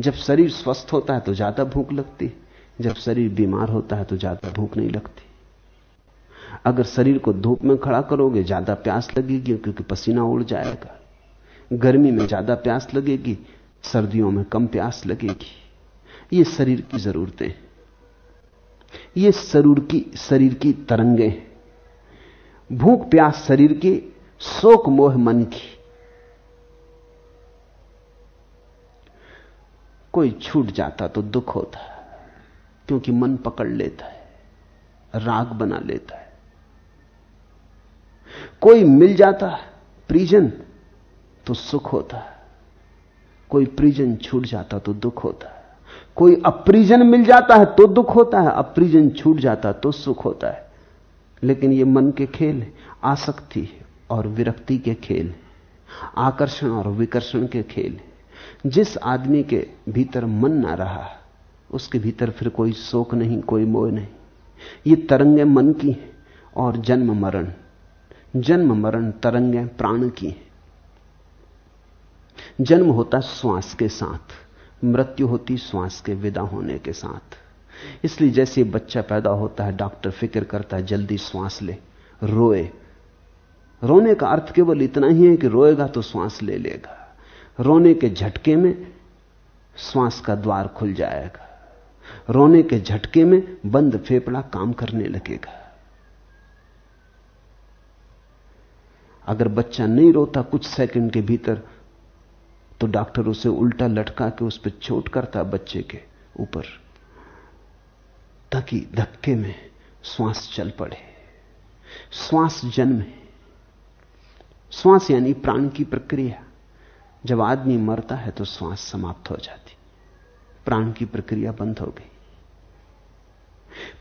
[SPEAKER 3] जब शरीर स्वस्थ होता है तो ज़्यादा भूख लगती जब शरीर बीमार होता है तो ज़्यादा भूख नहीं लगती। अगर शरीर को धूप में खड़ा करोगे, ज़्यादा प्यास लगेगी क्योंकि पसीना उड़ जाएगा। गर्मी में ज़्यादा प्यास लगेगी, सर्दियों में कम प्यास लगेगी। ये शरीर की जरूरतें ये शरीर की शरीर की तरंगे हैं। भूख, प्यास शरीर की, शोक, मोह, मन की। कोई छूट जाता तो दुख होता है, क्योंकि मन पकड़ लेता है, राग बना लेता है। कोई मिल जाता है, प्रिजन तो सुख होता है। कोई परिजन छूट जाता तो दुख होता है। कोई अप्रिजन मिल जाता है तो दुख होता है, अप्रिजन छूट जाता तो सुख होता है। लेकिन ये मन के खेल आसक्ति और विरक्ति के खेल आकर्षण और विकर्षण के खेल जिस आदमी के भीतर मन ना रहा, उसके भीतर फिर कोई शोक नहीं, कोई मोह नहीं। ये तरंगे मन की हैं और जन्म मरण जन्म मरण तरंगे प्राण की हैं। जन्म होता श्वास के साथ। मृत्यु होती श्वास के विदा होने के साथ। इसलिए जैसे बच्चा पैदा होता है, डॉक्टर फ़िक्र करता है, जल्दी श्वास ले, रोए। रोने का अर्थ केवल इतना ही है कि रोएगा तो श्वास ले लेगा। रोने के झटके में श्वास का द्वार खुल जाएगा। रोने के झटके में बंद फेफड़ा काम करने लगेगा। अगर बच्चा नहीं रोता कुछ सेकंड के भीतर तो डॉक्टर उसे उल्टा लटका के उस पर चोट करता बच्चे के ऊपर, ताकि धक्के में श्वास चल पड़े। श्वास जन्म। है श्वास यानी प्राण की प्रक्रिया। जब आदमी मरता है तो श्वास समाप्त हो जाती। प्राण की प्रक्रिया बंद हो गई।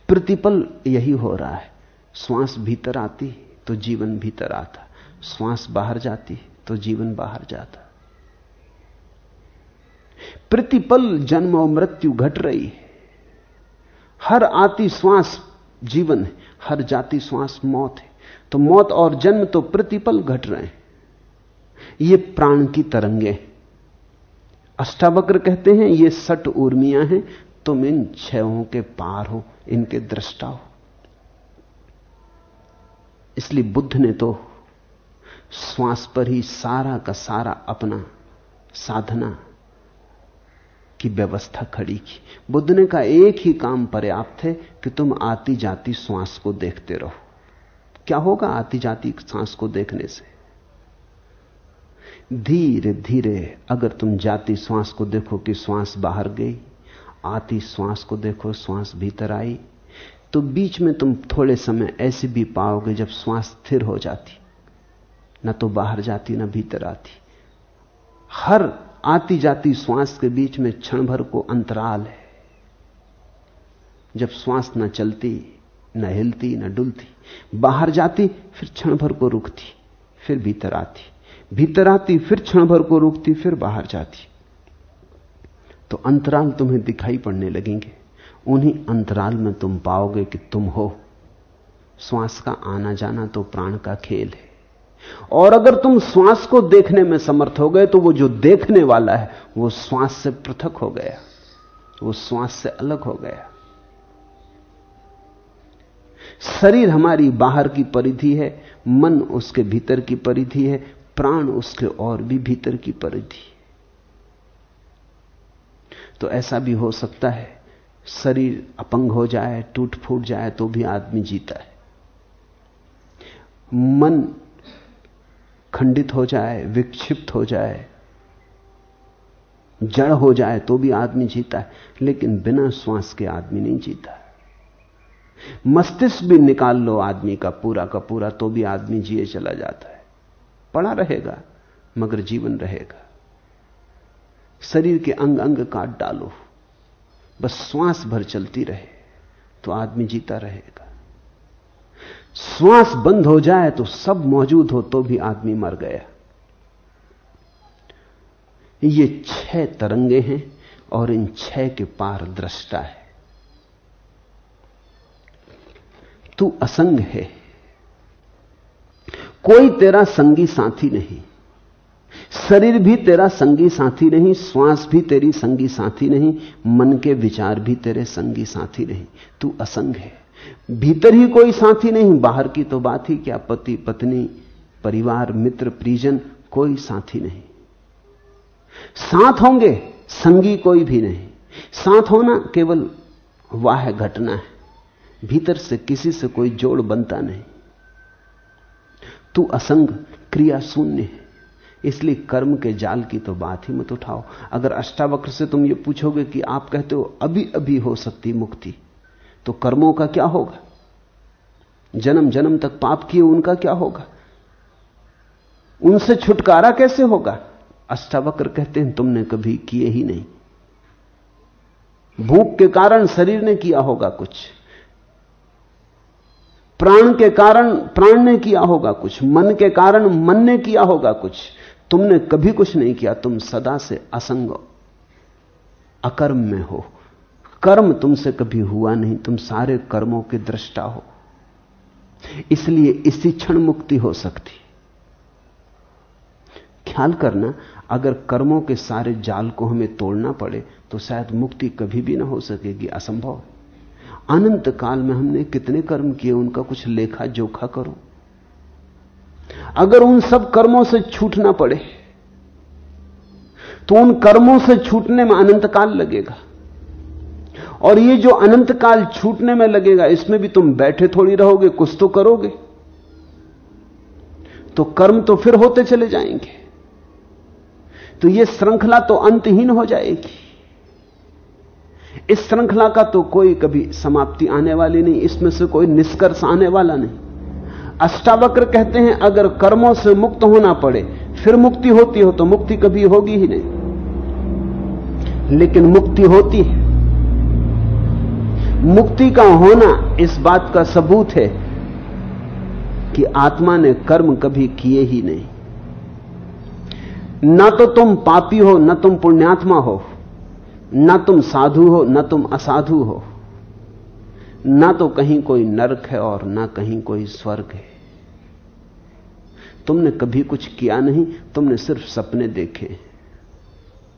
[SPEAKER 3] प्रतिपल यही हो रहा है। श्वास भीतर आती तो जीवन भीतर आता। श्वास बाहर जाती तो जीवन बाहर जाता। प्रतिपल जन्म और मृत्यु घट रही है। हर आती श्वास जीवन है, हर जाती श्वास मौत है। तो मौत और जन्म तो प्रतिपल घट रहे हैं। ये प्राण की तरंगे अष्टावक्र कहते हैं, ये सट उर्मियाँ हैं, तुम इन छयों के पार हो, इनके दृष्टा हो। इसलिए बुद्ध ने तो श्वास पर ही सारा का सारा अपना साधना की व्यवस्था खड़ी की। बुद्ध ने कहा, एक ही काम पर्याप्त है कि तुम आती जाती श्वास को देखते रहो। क्या होगा आती जाती सांस को देखने से? धीरे धीरे अगर तुम जाती श्वास को देखो कि श्वास बाहर गई, आती श्वास को देखो, श्वास भीतर आई तो बीच में तुम थोड़े समय ऐसे भी पाओगे जब श्वास स्थिर हो जाती। ना तो बाहर जाती, न भीतर आती। हर आती जाती श्वास के बीच में क्षण भर को अंतराल है। जब श्वास न चलती, न हिलती, न डुलती, बाहर जाती, फिर क्षण भर को रुकती, फिर भीतर आती भीतर आती, फिर क्षण भर को रुकती, फिर बाहर जाती। तो अंतराल तुम्हें दिखाई पड़ने लगेंगे। उन्हीं अंतराल में तुम पाओगे कि तुम हो। श्वास का आना जाना तो प्राण का खेल है। और अगर तुम श्वास को देखने में समर्थ हो गए तो वो जो देखने वाला है, वो श्वास से पृथक हो गया। वो श्वास से अलग हो गया। शरीर हमारी बाहर की परिधि है, मन उसके भीतर की परिधि है, प्राण उसके और भी भीतर की परिधि। तो ऐसा भी हो सकता है, शरीर अपंग हो जाए टूट फूट जाए तो भी आदमी जीता है। मन खंडित हो जाए, विक्षिप्त हो जाए, जड़ हो जाए तो भी आदमी जीता है, लेकिन बिना श्वास के आदमी नहीं जीता मस्तिष्क भी निकाल लो आदमी का पूरा का पूरा तो भी आदमी जिए चला जाता है। पड़ा रहेगा, मगर जीवन रहेगा। शरीर के अंग अंग काट डालो, बस श्वास भर चलती रहे तो आदमी जीता रहेगा। श्वास बंद हो जाए तो सब मौजूद हो तो भी आदमी मर गया। ये छह तरंगे हैं और इन छह के पार दृष्टा है। तू असंग है। कोई तेरा संगी साथी नहीं। शरीर भी तेरा संगी साथी नहीं, श्वास भी तेरी संगी साथी नहीं, मन के विचार भी तेरे संगी साथी नहीं। तू असंग है। भीतर ही कोई साथी नहीं, बाहर की तो बात ही क्या, पति, पत्नी, परिवार, मित्र परिजन कोई साथी नहीं। साथ होंगे, संगी कोई भी नहीं। साथ होना केवल वाह घटना है। भीतर से किसी से कोई जोड़ बनता नहीं। तू असंग, क्रिया शून्य है। इसलिए कर्म के जाल की तो बात ही मत उठाओ। अगर अष्टावक्र से तुम ये पूछोगे कि आप कहते हो अभी अभी हो सकती मुक्ति। तो कर्मों का क्या होगा? जन्म जन्म तक पाप किए उनका क्या होगा? उनसे छुटकारा कैसे होगा? अष्टावक्र कहते हैं, तुमने कभी किए ही नहीं। भूख के कारण शरीर ने किया होगा कुछ। प्राण के कारण प्राण ने किया होगा कुछ। मन के कारण मन ने किया होगा कुछ। तुमने कभी कुछ नहीं किया। तुम सदा से असंग अकर्म में हो। कर्म तुमसे कभी हुआ नहीं, तुम सारे कर्मों के दृष्टा हो। इसलिए इसी क्षण मुक्ति हो सकती। ख्याल करना, अगर कर्मों के सारे जाल को हमें तोड़ना पड़े तो शायद मुक्ति कभी भी ना हो सकेगी, असंभव अनंत काल में हमने कितने कर्म किए, उनका कुछ लेखा जोखा करो। अगर उन सब कर्मों से छूटना पड़े तो उन कर्मों से छूटने में अनंत काल लगेगा। और ये जो अनंत काल छूटने में लगेगा, इसमें भी तुम बैठे थोड़ी रहोगे, कुछ तो करोगे। तो कर्म तो फिर होते चले जाएँगे। तो ये श्रृंखला तो अंतहीन हो जाएगी। इस श्रृंखला का तो कोई कभी समाप्ति आने वाली नहीं, इसमें से कोई निष्कर्ष आने वाला नहीं। अष्टावक्र कहते हैं, अगर कर्मों से मुक्त होना पड़े, फिर मुक्ति होती हो तो मुक्ति कभी होगी ही नहीं। लेकिन मुक्ति होती है। मुक्ति का होना इस बात का सबूत है कि आत्मा ने कर्म कभी किए ही नहीं। ना तो तुम पापी हो, न तुम पुण्यात्मा हो, न तुम साधु हो, न तुम असाधु हो। ना तो कहीं कोई नरक है और ना कहीं कोई स्वर्ग है। तुमने कभी कुछ किया नहीं, तुमने सिर्फ़ सपने देखे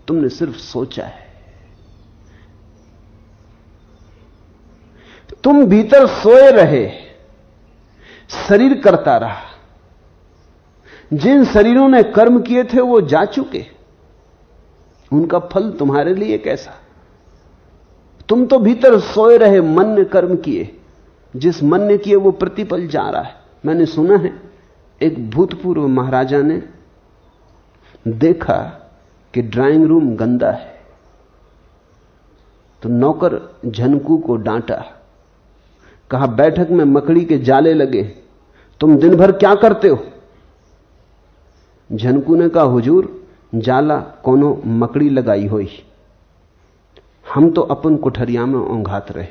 [SPEAKER 3] तुमने सिर्फ़ सोचा है। तुम भीतर सोए रहे, शरीर करता रहा। जिन शरीरों ने कर्म किए थे, वो जा चुके। उनका फल तुम्हारे लिए कैसा? तुम तो भीतर सोए रहे, मन ने कर्म किए। जिस मन ने किए, वो प्रतिपल जा रहा है। मैंने सुना है, एक भूतपूर्व महाराजा ने देखा कि ड्राइंग रूम गंदा है। तो नौकर झनकू को डांटा। कहा, बैठक में मकड़ी के जाले लगे। तुम दिन भर क्या करते हो? झनकू ने कहा, हुजूर, जाला कोनो मकड़ी लगाई हुई। हम तो अपन कुठरिया में ओंघात रहे।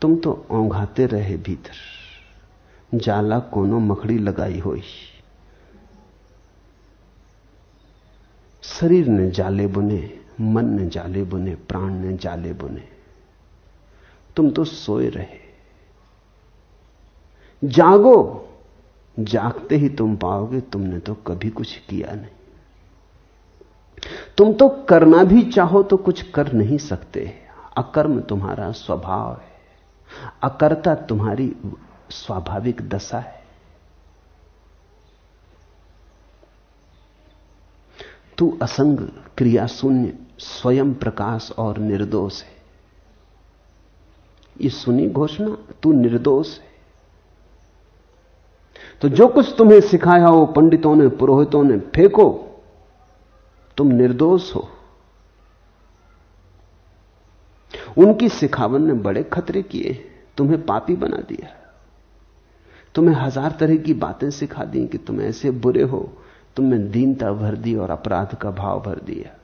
[SPEAKER 3] तुम तो ओंघाते रहे भीतर। जाला कोनो मकड़ी लगाई हुई। शरीर ने जाले बुने। मन ने जाले बुने, प्राण ने जाले बुने। तुम तो सोए रहे। जागो, जागते ही तुम पाओगे तुमने तो कभी कुछ किया नहीं। तुम तो करना भी चाहो तो कुछ कर नहीं सकते। अकर्म तुम्हारा स्वभाव है। अकर्ता तुम्हारी स्वाभाविक दशा है। तू असंग क्रिया शून्य स्वयं प्रकाश और निर्दोष है। ये सुनी घोषणा, तू निर्दोष है। तो जो कुछ तुम्हें सिखाया हो, पंडितों ने, पुरोहितों ने, फेंको। तुम निर्दोष हो। उनकी सिखावन ने बड़े खतरे किए, तुम्हें पापी बना दिया। तुम्हें हज़ार तरह की बातें सिखा दी कि तुम ऐसे बुरे हो, तुमने दीनता भर दी और अपराध का भाव भर दिया।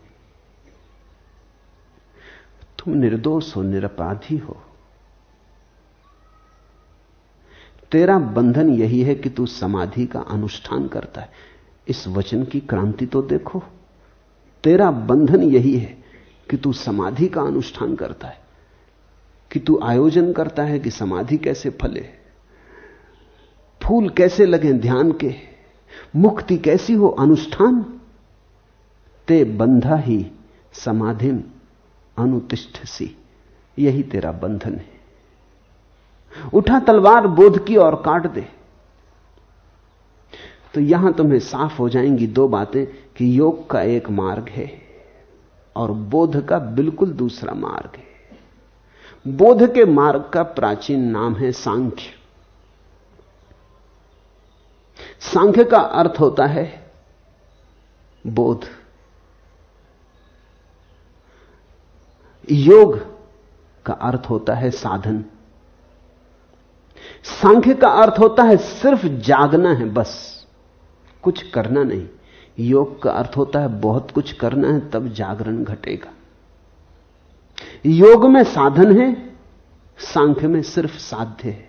[SPEAKER 3] तुम निर्दोष हो, निरपराधी हो। तेरा बंधन यही है कि तू समाधि का अनुष्ठान करता है। इस वचन की क्रांति तो देखो। तेरा बंधन यही है कि तू समाधि का अनुष्ठान करता है। कि तू आयोजन करता है कि समाधि कैसे फले। फूल कैसे लगे ध्यान के। मुक्ति कैसी हो, अनुष्ठान। ते बंधा ही समाधि अनुतिष्ठ सी यही तेरा बंधन है। उठा तलवार, बोध की और काट दे। तो यहाँ तुम्हें साफ़ हो जाएँगी दो बातें कि योग का एक मार्ग है और बोध का बिल्कुल दूसरा मार्ग है। बोध के मार्ग का प्राचीन नाम है सांख्य। सांख्य का अर्थ होता है बोध। योग का अर्थ होता है साधन। सांख्य का अर्थ होता है सिर्फ़ जागना है, बस। कुछ करना नहीं। योग का अर्थ होता है बहुत कुछ करना है, तब जागरण घटेगा। योग में साधन है, सांख्य में सिर्फ़ साध्य है।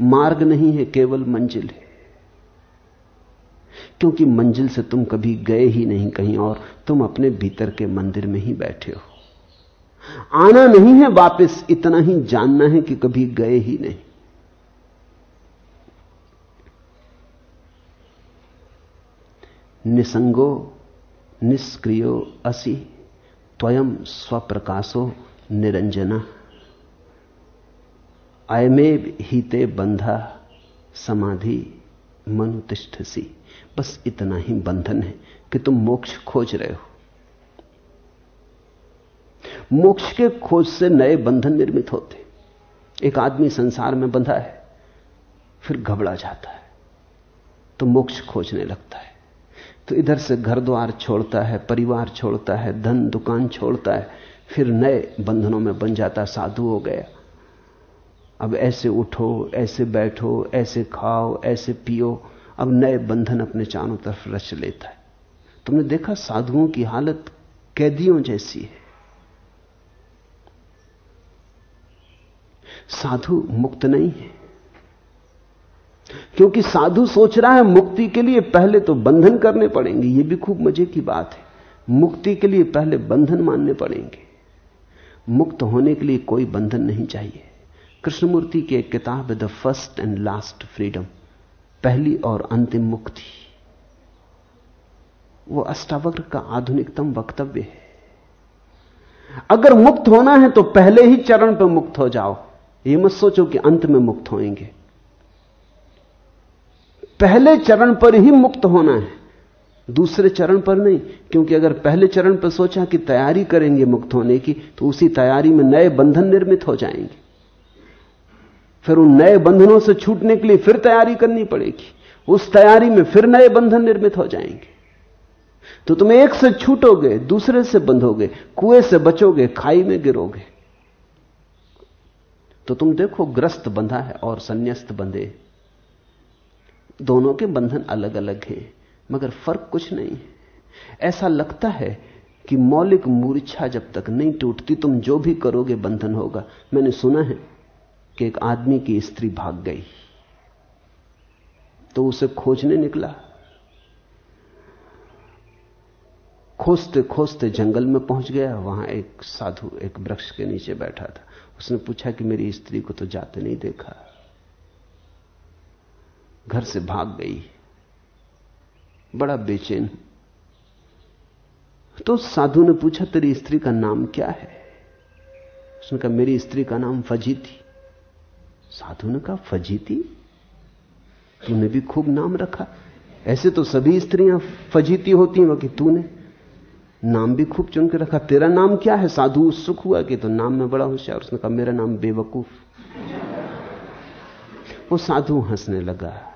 [SPEAKER 3] मार्ग नहीं है, केवल मंजिल है। क्योंकि मंजिल से तुम कभी गए ही नहीं कहीं और तुम अपने भीतर के मंदिर में ही बैठे हो। आना नहीं है वापस, इतना ही जानना है कि कभी गए ही नहीं। निसंगो, निष्क्रियो असि, त्वयं स्वप्रकाशो निरंजना। अयमेव हिते बंधा समाधि मनुतिष्ठसी। बस इतना ही बंधन है कि तुम मोक्ष खोज रहे हो। मोक्ष के खोज से नए बंधन निर्मित होते। एक आदमी संसार में बंधा है, फिर घबरा जाता है तो मोक्ष खोजने लगता है। तो इधर से घर द्वार छोड़ता है, परिवार छोड़ता है, धन दुकान छोड़ता है, फिर नए बंधनों में बन जाता, साधु हो गया। अब ऐसे उठो, ऐसे बैठो, ऐसे खाओ, ऐसे पियो अब नए बंधन अपने चारों तरफ़ रच लेता है। तुमने देखा साधुओं की हालत कैदियों जैसी है। साधु मुक्त नहीं है। क्योंकि साधु सोच रहा है मुक्ति के लिए पहले तो बंधन करने पड़ेंगे। यह भी खूब मज़े की बात है। मुक्ति के लिए पहले बंधन मानने पड़ेंगे। मुक्त होने के लिए कोई बंधन नहीं चाहिए। कृष्णमूर्ति की एक किताब है the first and last freedom. पहली और अंतिम मुक्ति। वो अष्टावक्र का आधुनिकतम वक्तव्य है। अगर मुक्त होना है तो पहले ही चरण पर मुक्त हो जाओ। ये मत सोचो कि अंत में मुक्त होएँगे। पहले चरण पर ही मुक्त होना है। दूसरे चरण पर नहीं, क्योंकि अगर पहले चरण पर सोचा कि तैयारी करेंगे मुक्त होने की तो उसी तैयारी में नए बंधन निर्मित हो जाएँगे। फिर उन नए बंधनों से छूटने के लिए फिर तैयारी करनी पड़ेगी। उस तैयारी में फिर नए बंधन निर्मित हो जाएँगे। तो तुम एक से छूटोगे, दूसरे से बंधोगे, कुएँ से बचोगे, खाई में गिरोगे। तो तुम देखो, ग्रस्त बंधा है और संन्यास्त बंधे। दोनों के बंधन अलग अलग हैं, मगर फ़र्क कुछ नहीं। है ऐसा लगता है कि मौलिक मूर्छा जब तक नहीं टूटती, तुम जो भी करोगे बंधन होगा। मैंने सुना है कि एक आदमी की स्त्री भाग गई। तो उसे खोजने निकला। खोजते खोजते जंगल में पहुँच गया। वहाँ एक साधु, एक वृक्ष के नीचे बैठा था। उसने पूछा कि मेरी स्त्री को तो जाते नहीं देखा। घर से भाग गई। बड़ा बेचैन। तो साधु ने पूछा, तेरी स्त्री का नाम क्या है? उसने कहा, मेरी स्त्री का नाम फजीती साधु ने कहा फजीती तूने भी खूब नाम रखा। ऐसे तो सभी स्त्रियाँ फजीती होती हैं कि तूने नाम भी खूब चुन के रखा। तेरा नाम क्या है? साधु उत्सुक हुआ कि तो नाम में बड़ा होशियार? उसने कहा, मेरा नाम बेवकूफ़। वो साधु हंसने लगा।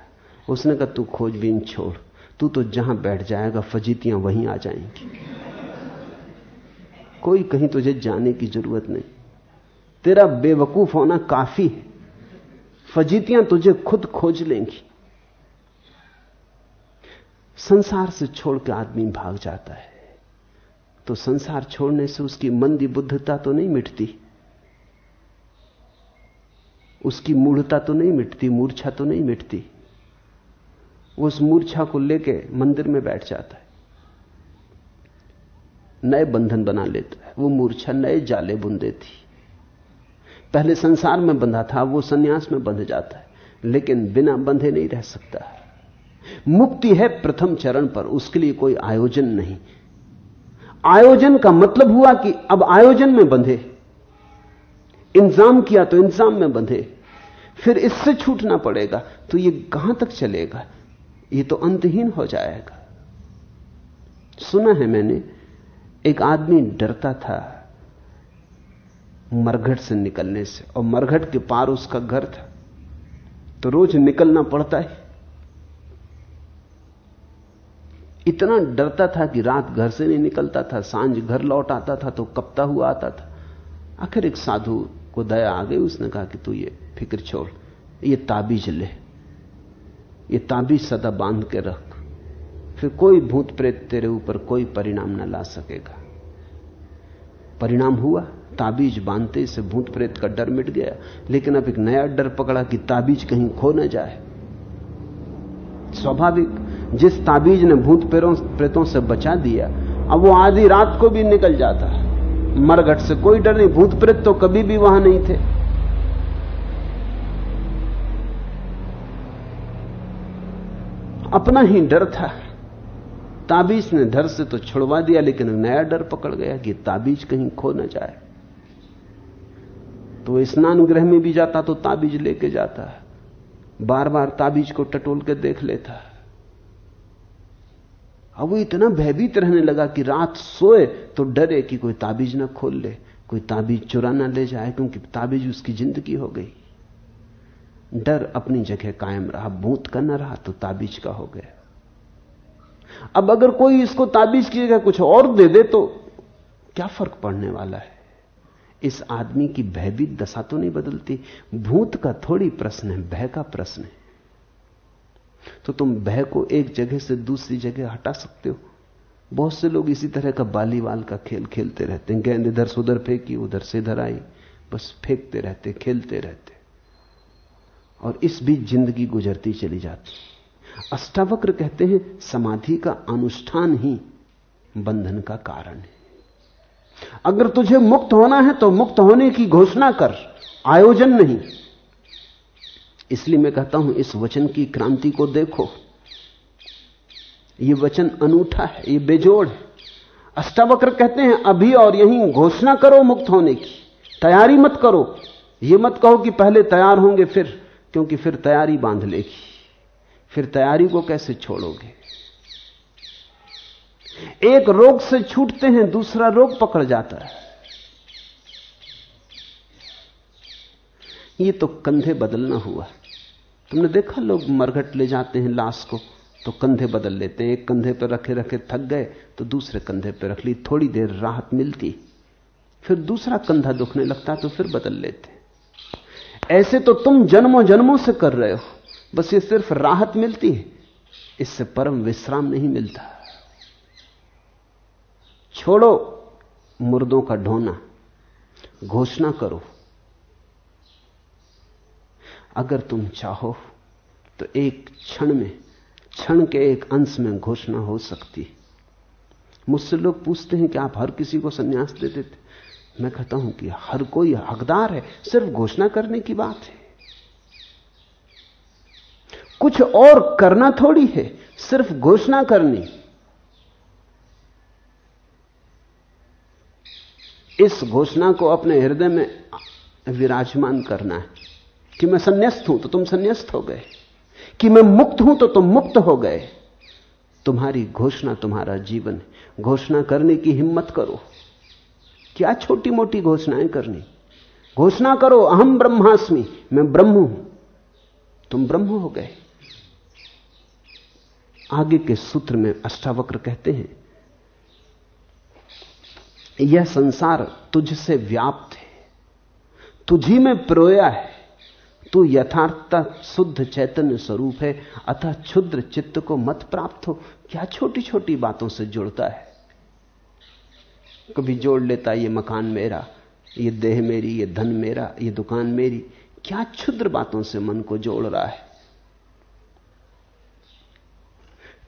[SPEAKER 3] उसने कहा, तू खोजबीन छोड़। तू तो जहाँ बैठ जाएगा, फजीतियाँ वहीं आ जाएँगी। कोई कहीं तुझे जाने की ज़रूरत नहीं। तेरा बेवकूफ़ होना काफ़ी है। फजीतियाँ तुझे खुद खोज लेंगी। संसार से छोड़ के आदमी भाग जाता है। तो संसार छोड़ने से उसकी मंदी बुद्धता तो नहीं मिटती। उसकी मूढ़ता तो नहीं मिटती, मूर्छा तो नहीं मिटती। वो उस मूर्छा को लेके मंदिर में बैठ जाता है। नए बंधन बना लेता है। वो मूर्छा नए जाले बुन देती पहले संसार में बंधा था, वो सन्यास में बंध जाता है, लेकिन बिना बंधे नहीं रह सकता। मुक्ति है प्रथम चरण पर, उसके लिए कोई आयोजन नहीं। आयोजन का मतलब हुआ कि अब आयोजन में बंधे। इंतज़ाम किया तो इंतज़ाम में बंधे। फिर इससे छूटना पड़ेगा तो ये कहाँ तक चलेगा? ये तो अंतहीन हो जाएगा। सुना है मैंने, एक आदमी डरता था। मरघट से निकलने से। और मरघट के पार उसका घर था। तो रोज निकलना पड़ता है। इतना डरता था कि रात घर से नहीं निकलता था, साँझ घर लौट आता था तो कपता हुआ आता था। आखिर एक साधु को दया आ गई, उसने कहा कि तू ये फ़िक्र छोड़, ये ताबीज ले। ये ताबीज सदा बाँध के रख। फिर कोई भूत प्रेत तेरे ऊपर कोई परिणाम न ला सकेगा। परिणाम हुआ। ताबीज बांधते से भूत प्रेत का डर मिट गया। लेकिन अब एक नया डर पकड़ा कि ताबीज कहीं खो न जाए। स्वाभाविक, जिस ताबीज ने भूत प्रेतों से बचा दिया, अब वो आधी रात को भी निकल जाता है। मरघट से कोई डर नहीं, भूत प्रेत तो कभी भी वहाँ नहीं थे। अपना ही डर था। ताबीज ने डर से तो छुड़वा दिया, लेकिन नया डर पकड़ गया कि ताबीज कहीं खो ना जाए। तो स्नान गृह में भी जाता तो ताबीज लेके जाता बार बार ताबीज को टटोल के देख लेता अब वो इतना भयभीत रहने लगा कि रात सोए तो डरे कि कोई ताबीज ना खोल ले, कोई ताबीज चुरा ना ले जाए, क्योंकि ताबीज उसकी ज़िंदगी हो गई। डर अपनी जगह कायम रहा, भूत का ना रहा तो ताबीज का हो गया। अब अगर कोई इसको ताबीज की जगह कुछ और दे दे तो क्या फ़र्क पड़ने वाला है? इस आदमी की भयभीत दशा तो नहीं बदलती। भूत का थोड़ी प्रश्न है, भय का प्रश्न है। तो तुम भय को एक जगह से दूसरी जगह हटा सकते हो। बहुत से लोग इसी तरह का बालीवाल का खेल खेलते रहते हैं। गेंद इधर से उधर फेंकी, उधर से इधर आई। बस फेंकते रहते, खेलते रहते। और इस बीच ज़िंदगी गुजरती चली जाती। अष्टावक्र कहते हैं, समाधि का अनुष्ठान ही बंधन का कारण है। अगर तुझे मुक्त होना है तो मुक्त होने की घोषणा कर, आयोजन नहीं। इसलिए मैं कहता हूँ, इस वचन की क्रांति को देखो। यह वचन अनूठा है यह बेजोड़ है। अष्टावक्र कहते हैं, अभी और यहीं घोषणा करो मुक्त होने की, तैयारी मत करो। यह मत कहो कि पहले तैयार होंगे फिर, क्योंकि फिर तैयारी बाँध लेगी। फिर तैयारी को कैसे छोड़ोगे? एक रोग से छूटते हैं, दूसरा रोग पकड़ जाता है। ये तो कंधे बदलना हुआ। तुमने देखा लोग मरघट ले जाते हैं लाश को तो कंधे बदल लेते हैं। एक कंधे पर रखे रखे थक गए तो दूसरे कंधे पर रख ली। थोड़ी देर राहत मिलती, फिर दूसरा कंधा दुखने लगता तो फिर बदल लेते। ऐसे तो तुम जन्मों जन्मों से कर रहे हो। बस ये सिर्फ़ राहत मिलती है, इससे परम विश्राम नहीं मिलता। छोड़ो मुर्दों का ढोना, घोषणा करो। अगर तुम चाहो तो एक क्षण में, क्षण के एक अंश में घोषणा हो सकती। मुझसे लोग पूछते हैं कि आप हर किसी को संन्यास दे देते। मैं कहता हूँ कि हर कोई हकदार है, सिर्फ़ घोषणा करने की बात है। कुछ और करना थोड़ी है, सिर्फ़ घोषणा करनी। इस घोषणा को अपने हृदय में विराजमान करना है कि मैं संन्यास्त हूँ तो तुम संन्यास्त हो गए। कि मैं मुक्त हूँ तो तुम मुक्त हो गए। तुम्हारी घोषणा तुम्हारा जीवन घोषणा करने की हिम्मत करो। क्या छोटी मोटी घोषणाएँ करनी? घोषणा करो, अहम ब्रह्मास्मि, मैं ब्रह्म हूँ। तुम ब्रह्म हो गए। आगे के सूत्र में अष्टावक्र कहते हैं यह संसार तुझसे व्याप्त है। तुझी में प्रोया है। तू यथार्थता शुद्ध चैतन्य स्वरूप है। अतः क्षुद्र चित्त को मत प्राप्त हो। क्या छोटी छोटी बातों से जुड़ता है? कभी जोड़ लेता ये मकान मेरा, ये देह मेरी, ये धन मेरा, ये दुकान मेरी। क्या क्षुद्र बातों से मन को जोड़ रहा है?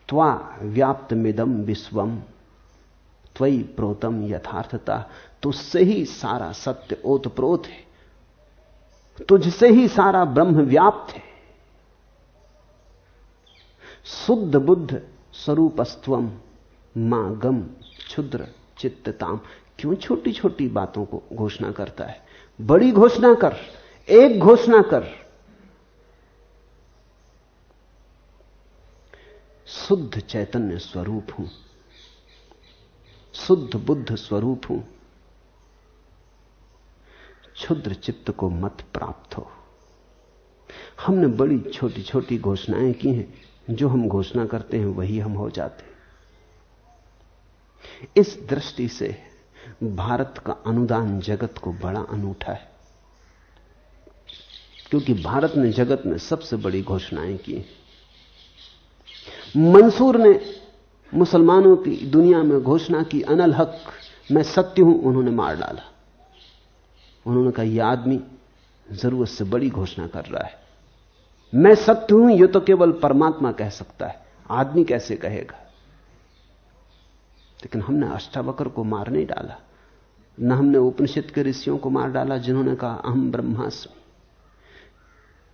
[SPEAKER 3] त्वा व्याप्त मिदम विश्वम। त्वई प्रोतम यथार्थता। तुझसे ही सारा सत्य ओतप्रोत है। तुझसे ही सारा ब्रह्म व्याप्त है। शुद्ध बुद्ध स्वरूपस्त्वम माँ गम क्षुद्र चित्तताम क्यों छोटी छोटी बातों को घोषणा करता है? बड़ी घोषणा कर, एक घोषणा कर। शुद्ध चैतन्य स्वरूप हूँ। शुद्ध बुद्ध स्वरूप हूँ। क्षुद्र चित्त को मत प्राप्त हो। हमने बड़ी छोटी छोटी घोषणाएँ की हैं। जो हम घोषणा करते हैं, वही हम हो जाते हैं। इस दृष्टि से भारत का अनुदान जगत को बड़ा अनूठा है। क्योंकि भारत ने जगत में सबसे बड़ी घोषणाएँ की मंसूर ने मुसलमानों की दुनिया में घोषणा की अनल हक, मैं सत्य हूँ, उन्होंने मार डाला। उन्होंने कहा, यह आदमी ज़रूरत से बड़ी घोषणा कर रहा है। मैं सत्य हूँ यह तो केवल परमात्मा कह सकता है। आदमी कैसे कहेगा? लेकिन हमने अष्टावक्र को मार नहीं डाला। न हमने उपनिषद के ऋषियों को मार डाला, जिन्होंने कहा, अहम ब्रह्मास्मि।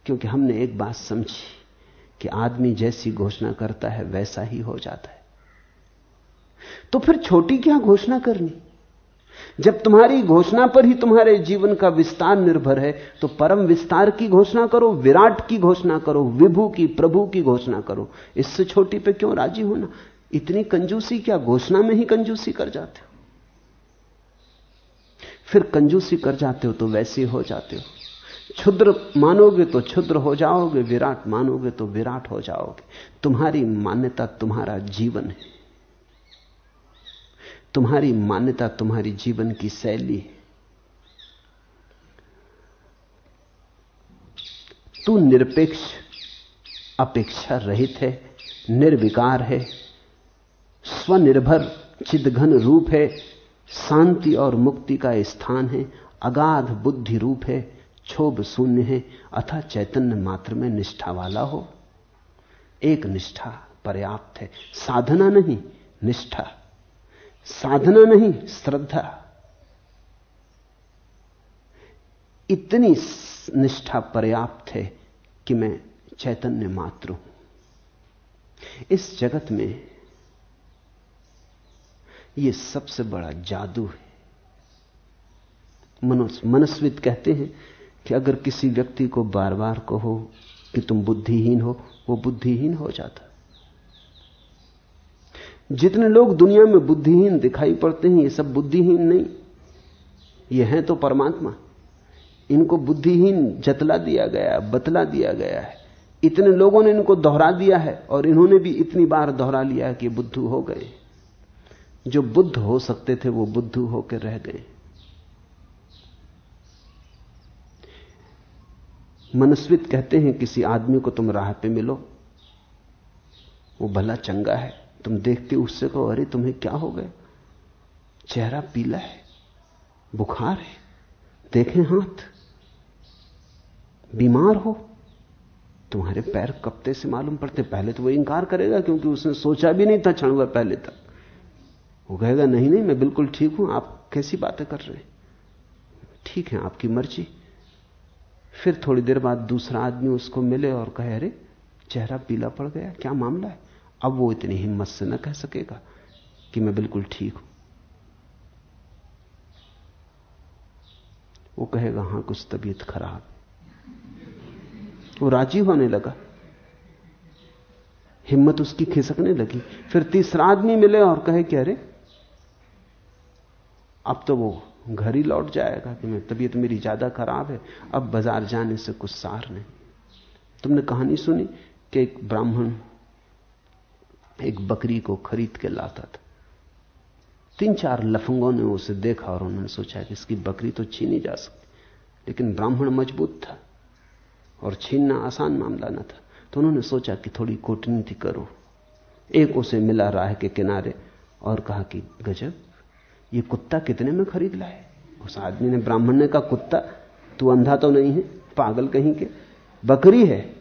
[SPEAKER 3] क्योंकि हमने एक बात समझी कि आदमी जैसी घोषणा करता है, वैसा ही हो जाता है। तो फिर छोटी क्या घोषणा करनी? जब तुम्हारी घोषणा पर ही तुम्हारे जीवन का विस्तार निर्भर है तो परम विस्तार की घोषणा करो, विराट की घोषणा करो, विभू की, प्रभु की घोषणा करो। इससे छोटी पे क्यों राज़ी होना? इतनी कंजूसी क्या घोषणा में ही कंजूसी कर जाते हो? फिर कंजूसी कर जाते हो तो वैसे हो जाते हो। क्षुद्र मानोगे तो क्षुद्र हो जाओगे, विराट मानोगे तो विराट हो जाओगे। तुम्हारी मान्यता तुम्हारा जीवन है। तुम्हारी मान्यता तुम्हारी जीवन की शैली है। तू निरपेक्ष, अपेक्षा रहित है, निर्विकार है, स्वनिर्भर, चिदघन रूप है, शांति और मुक्ति का स्थान है, अगाध बुद्धि रूप है, क्षोभ शून्य है, अथा चैतन्य मात्र में निष्ठा वाला हो। एक निष्ठा पर्याप्त है, साधना नहीं, निष्ठा। साधना नहीं, श्रद्धा। इतनी निष्ठा पर्याप्त है कि मैं चैतन्य मात्र हूँ। इस जगत में यह सबसे बड़ा जादू है। मनस्वित कहते हैं कि अगर किसी व्यक्ति को बार बार कहो कि तुम बुद्धिहीन हो, वो बुद्धिहीन हो जाता। जितने लोग दुनिया में बुद्धिहीन दिखाई पड़ते हैं, ये सब बुद्धिहीन नहीं। ये हैं तो परमात्मा। इनको बुद्धिहीन जतला दिया गया, बतला दिया गया है। इतने लोगों ने इनको दोहरा दिया है और इन्होंने भी इतनी बार दोहरा लिया कि बुद्धू हो गए। जो बुद्ध हो सकते थे, वो बुद्धू होकर रह गए। मनस्वित कहते हैं, किसी आदमी को तुम राह पे मिलो। वो भला चंगा है। तुम देखते उससे कहो, अरे, तुम्हें क्या हो गया? चेहरा पीला है, बुखार है, देखें हाथ, बीमार हो। तुम्हारे पैर कपते से मालूम पड़ते, पहले तो वो इंकार करेगा, क्योंकि उसने सोचा भी नहीं था क्षण भर पहले तक। वो कहेगा, नहीं नहीं, मैं बिल्कुल ठीक हूँ, आप कैसी बातें कर रहे हैं? ठीक है, आपकी मर्ज़ी। फिर थोड़ी देर बाद दूसरा आदमी उसको मिले और कहे, अरे, चेहरा पीला पड़ गया, क्या मामला है? अब वो इतनी हिम्मत से न कह सकेगा कि मैं बिल्कुल ठीक हूँ। वो कहेगा, हाँ, कुछ तबीयत खराब वो राज़ी होने लगा। हिम्मत उसकी खिसकने लगी। फिर तीसरा आदमी मिले और कहे कि, अरे, अब तो वो घर ही लौट जाएगा कि मैं तबीयत मेरी ज़्यादा खराब है, अब बाज़ार जाने से कुछ सार नहीं। तुमने कहानी सुनी कि एक ब्राह्मण एक बकरी को खरीद के लाता था। तीन चार लफंगों ने उसे देखा और उन्होंने सोचा कि इसकी बकरी तो छीनी जा सकती, लेकिन ब्राह्मण मज़बूत था और छीनना आसान मामला न था। तो उन्होंने सोचा कि थोड़ी कूटनीति करो। एक उसे मिला राह के किनारे और कहा कि, गजब, ये कुत्ता कितने में खरीद लाए? उस आदमी ने ब्राह्मण ने कहा, कुत्ता, तू अंधा तो नहीं है, पागल कहीं के? बकरी है,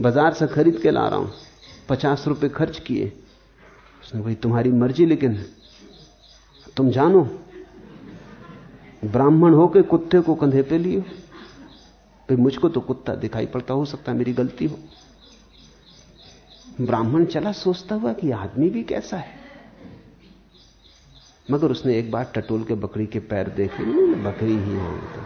[SPEAKER 3] बाज़ार से खरीद के ला रहा हूँ। पचास रुपए खर्च किए। उसने भाई तुम्हारी मर्ज़ी, लेकिन तुम जानो, ब्राह्मण होके कुत्ते को कंधे पे लिए। भाई, मुझको तो कुत्ता दिखाई पड़ता, हो सकता मेरी गलती हो। ब्राह्मण चला, सोचता हुआ कि आदमी भी कैसा है। मगर उसने एक बार टटोल के बकरी के पैर देखे बकरी ही है। तो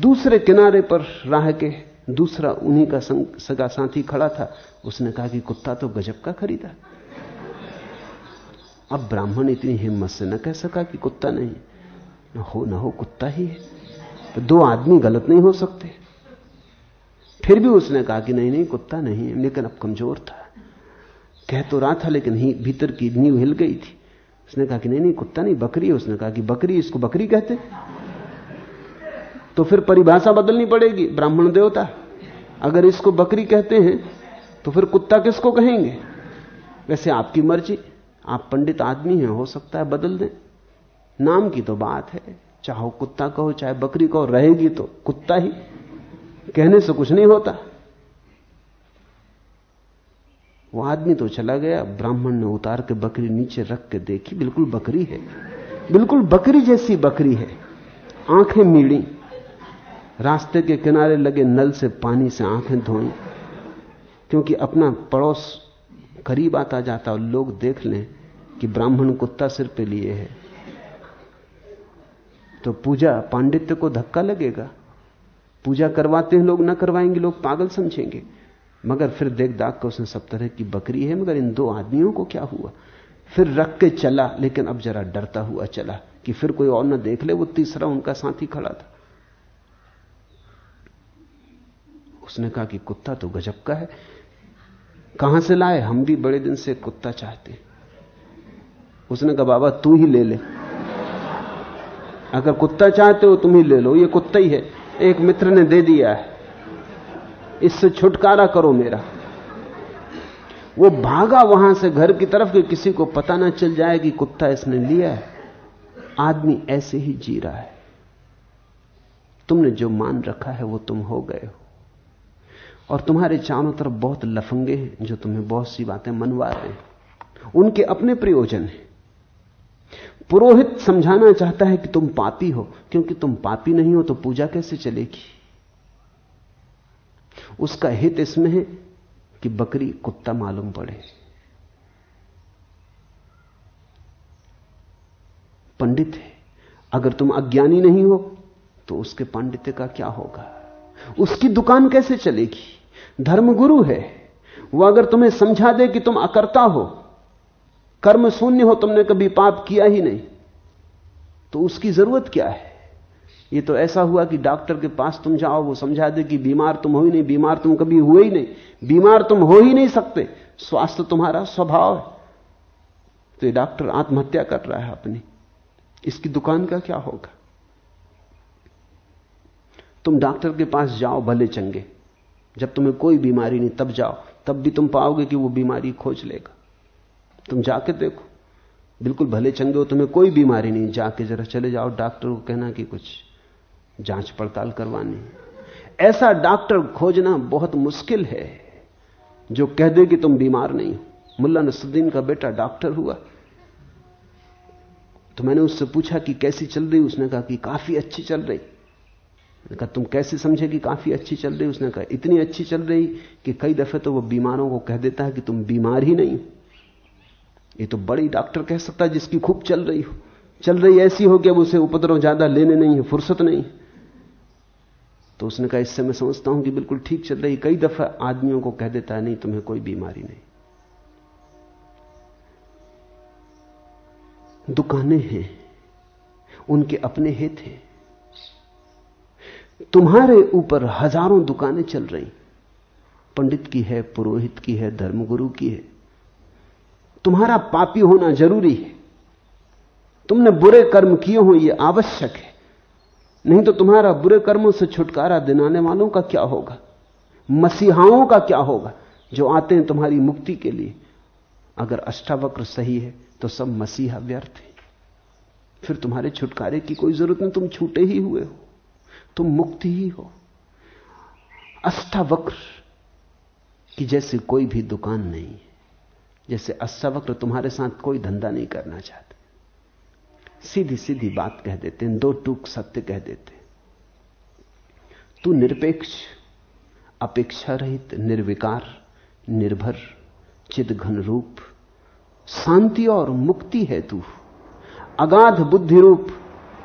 [SPEAKER 3] दूसरे किनारे पर राह के दूसरा उन्हीं का सगा साथी खड़ा था। उसने कहा कि कुत्ता तो गजब का खरीदा। अब ब्राह्मण इतनी हिम्मत से न कह सका कि कुत्ता नहीं। हो, न हो, कुत्ता ही है। तो दो आदमी गलत नहीं हो सकते। फिर भी उसने कहा कि नहीं नहीं, कुत्ता नहीं है। लेकिन अब कमज़ोर था। कह तो रहा था, लेकिन ही भीतर की नींव हिल गई थी। उसने कहा कि नहीं नहीं, कुत्ता नहीं, बकरी है। उसने कहा कि बकरी, इसको बकरी कहते तो फिर परिभाषा बदलनी पड़ेगी। ब्राह्मण देवता। अगर इसको बकरी कहते हैं तो फिर कुत्ता किसको कहेंगे? वैसे आपकी मर्ज़ी। आप पंडित आदमी हैं, हो सकता है बदल दें। नाम की तो बात है। चाहो कुत्ता कहो, चाहे बकरी कहो, रहेगी तो कुत्ता ही। कहने से कुछ नहीं होता। वो आदमी तो चला गया। ब्राह्मण ने उतार के बकरी नीचे रख के देखी। बिल्कुल बकरी है। बिल्कुल बकरी जैसी बकरी है। आँखें मीड़ी। रास्ते के किनारे लगे नल से पानी से आँखें धोई क्योंकि अपना पड़ोस करीब आता जाता और लोग देख लें कि ब्राह्मण कुत्ता सिर पे लिए है। तो पूजा पांडित्य को धक्का लगेगा। पूजा करवाते हैं, लोग ना करवाएँगे, लोग पागल समझेंगे। मगर फिर देख दाग कर उसने सब तरह की बकरी है, मगर इन दो आदमियों को क्या हुआ? फिर रख के चला, लेकिन अब जरा डरता हुआ चला कि फिर कोई और ना देख ले, वो तीसरा उनका साथी खड़ा था। उसने कहा कि कुत्ता तो गजब का है। कहाँ से लाए? हम भी बड़े दिन से कुत्ता चाहते उसने कहा, बाबा, तू ही ले ले। अगर कुत्ता चाहते हो, तुम ही ले लो। ये कुत्ता ही है। एक मित्र ने दे दिया है। इससे छुटकारा करो मेरा। वो भागा वहाँ से घर की तरफ़ कि किसी को पता ना चल जाए कि कुत्ता इसने लिया है। आदमी ऐसे ही जी रहा है। तुमने जो मान रखा है, वो तुम हो गए हो। और तुम्हारे चारों तरफ़ बहुत लफंगे हैं जो तुम्हें बहुत सी बातें मनवा रहे हैं। उनके अपने प्रयोजन हैं। पुरोहित समझाना चाहता है कि तुम पापी हो, क्योंकि तुम पापी नहीं हो तो पूजा कैसे चलेगी? उसका हित इसमें है कि बकरी कुत्ता मालूम पड़े। पंडित है। अगर तुम अज्ञानी नहीं हो तो उसके पांडित्य का क्या होगा? उसकी दुकान कैसे चलेगी? धर्मगुरु है। वो अगर तुम्हें समझा दे कि तुम अकर्ता हो, कर्म शून्य हो, तुमने कभी पाप किया ही नहीं तो उसकी ज़रूरत क्या है? ये तो ऐसा हुआ कि डॉक्टर के पास तुम जाओ, वो समझा दे कि बीमार तुम हो ही नहीं, बीमार तुम कभी हुए ही नहीं, बीमार तुम हो ही नहीं सकते, स्वास्थ्य तुम्हारा स्वभाव है। तो ये डॉक्टर आत्महत्या कर रहा है अपनी। इसकी दुकान का क्या होगा? तुम डॉक्टर के पास जाओ, भले चंगे। जब तुम्हें कोई बीमारी नहीं, तब जाओ। तब भी तुम पाओगे कि वो बीमारी खोज लेगा। तुम जाके देखो। बिल्कुल भले चंगे हो, तुम्हें कोई बीमारी नहीं। जाके जरा चले जाओ, डॉक्टर को कहना कि कुछ जाँच पड़ताल करवानी ऐसा डॉक्टर खोजना बहुत मुश्किल है, जो कह दे कि तुम बीमार नहीं हो। मुल्ला नसुद्दीन का बेटा डॉक्टर हुआ। तो मैंने उससे पूछा कि कैसी चल रही? उसने कहा कि काफ़ी अच्छी चल रही। कहा, तुम कैसे समझे कि काफ़ी अच्छी चल रही? उसने कहा, इतनी अच्छी चल रही कि कई दफे तो वो बीमारों को कह देता है कि तुम बीमार ही नहीं ये तो बड़ी डॉक्टर कह सकता है जिसकी खूब चल रही हो। चल रही ऐसी हो कि अब उसे उपद्रव ज़्यादा लेने नहीं है, फुर्सत नहीं तो उसने कहा, इससे मैं समझता हूँ कि बिल्कुल ठीक चल रही कई दफ़ा आदमियों को कह देता है, नहीं, तुम्हें कोई बीमारी नहीं। दुकानें हैं, उनके अपने हित हैं। तुम्हारे ऊपर हज़ारों दुकानें चल रही। पंडित की है, पुरोहित की है, धर्मगुरु की है। तुम्हारा पापी होना ज़रूरी है। तुमने बुरे कर्म किए हो यह आवश्यक है। नहीं तो तुम्हारा बुरे कर्मों से छुटकारा दिलाने वालों का क्या होगा? मसीहाओं का क्या होगा, जो आते हैं तुम्हारी मुक्ति के लिए? अगर अष्टावक्र सही है तो सब मसीहा व्यर्थ है। फिर तुम्हारे छुटकारे की कोई ज़रूरत नहीं, तुम छूटे ही हुए हो। तुम मुक्ति ही हो। अष्टावक्र की जैसे कोई भी दुकान नहीं है। जैसे अष्टावक्र तुम्हारे साथ कोई धंधा नहीं करना चाहते। सीधी सीधी बात कह देते हैं, दो टूक सत्य कह देते तू निरपेक्ष, अपेक्षा रहित, निर्विकार, निर्भर, चिद घन रूप, शांति और मुक्ति है तू। अगाध बुद्धि रूप,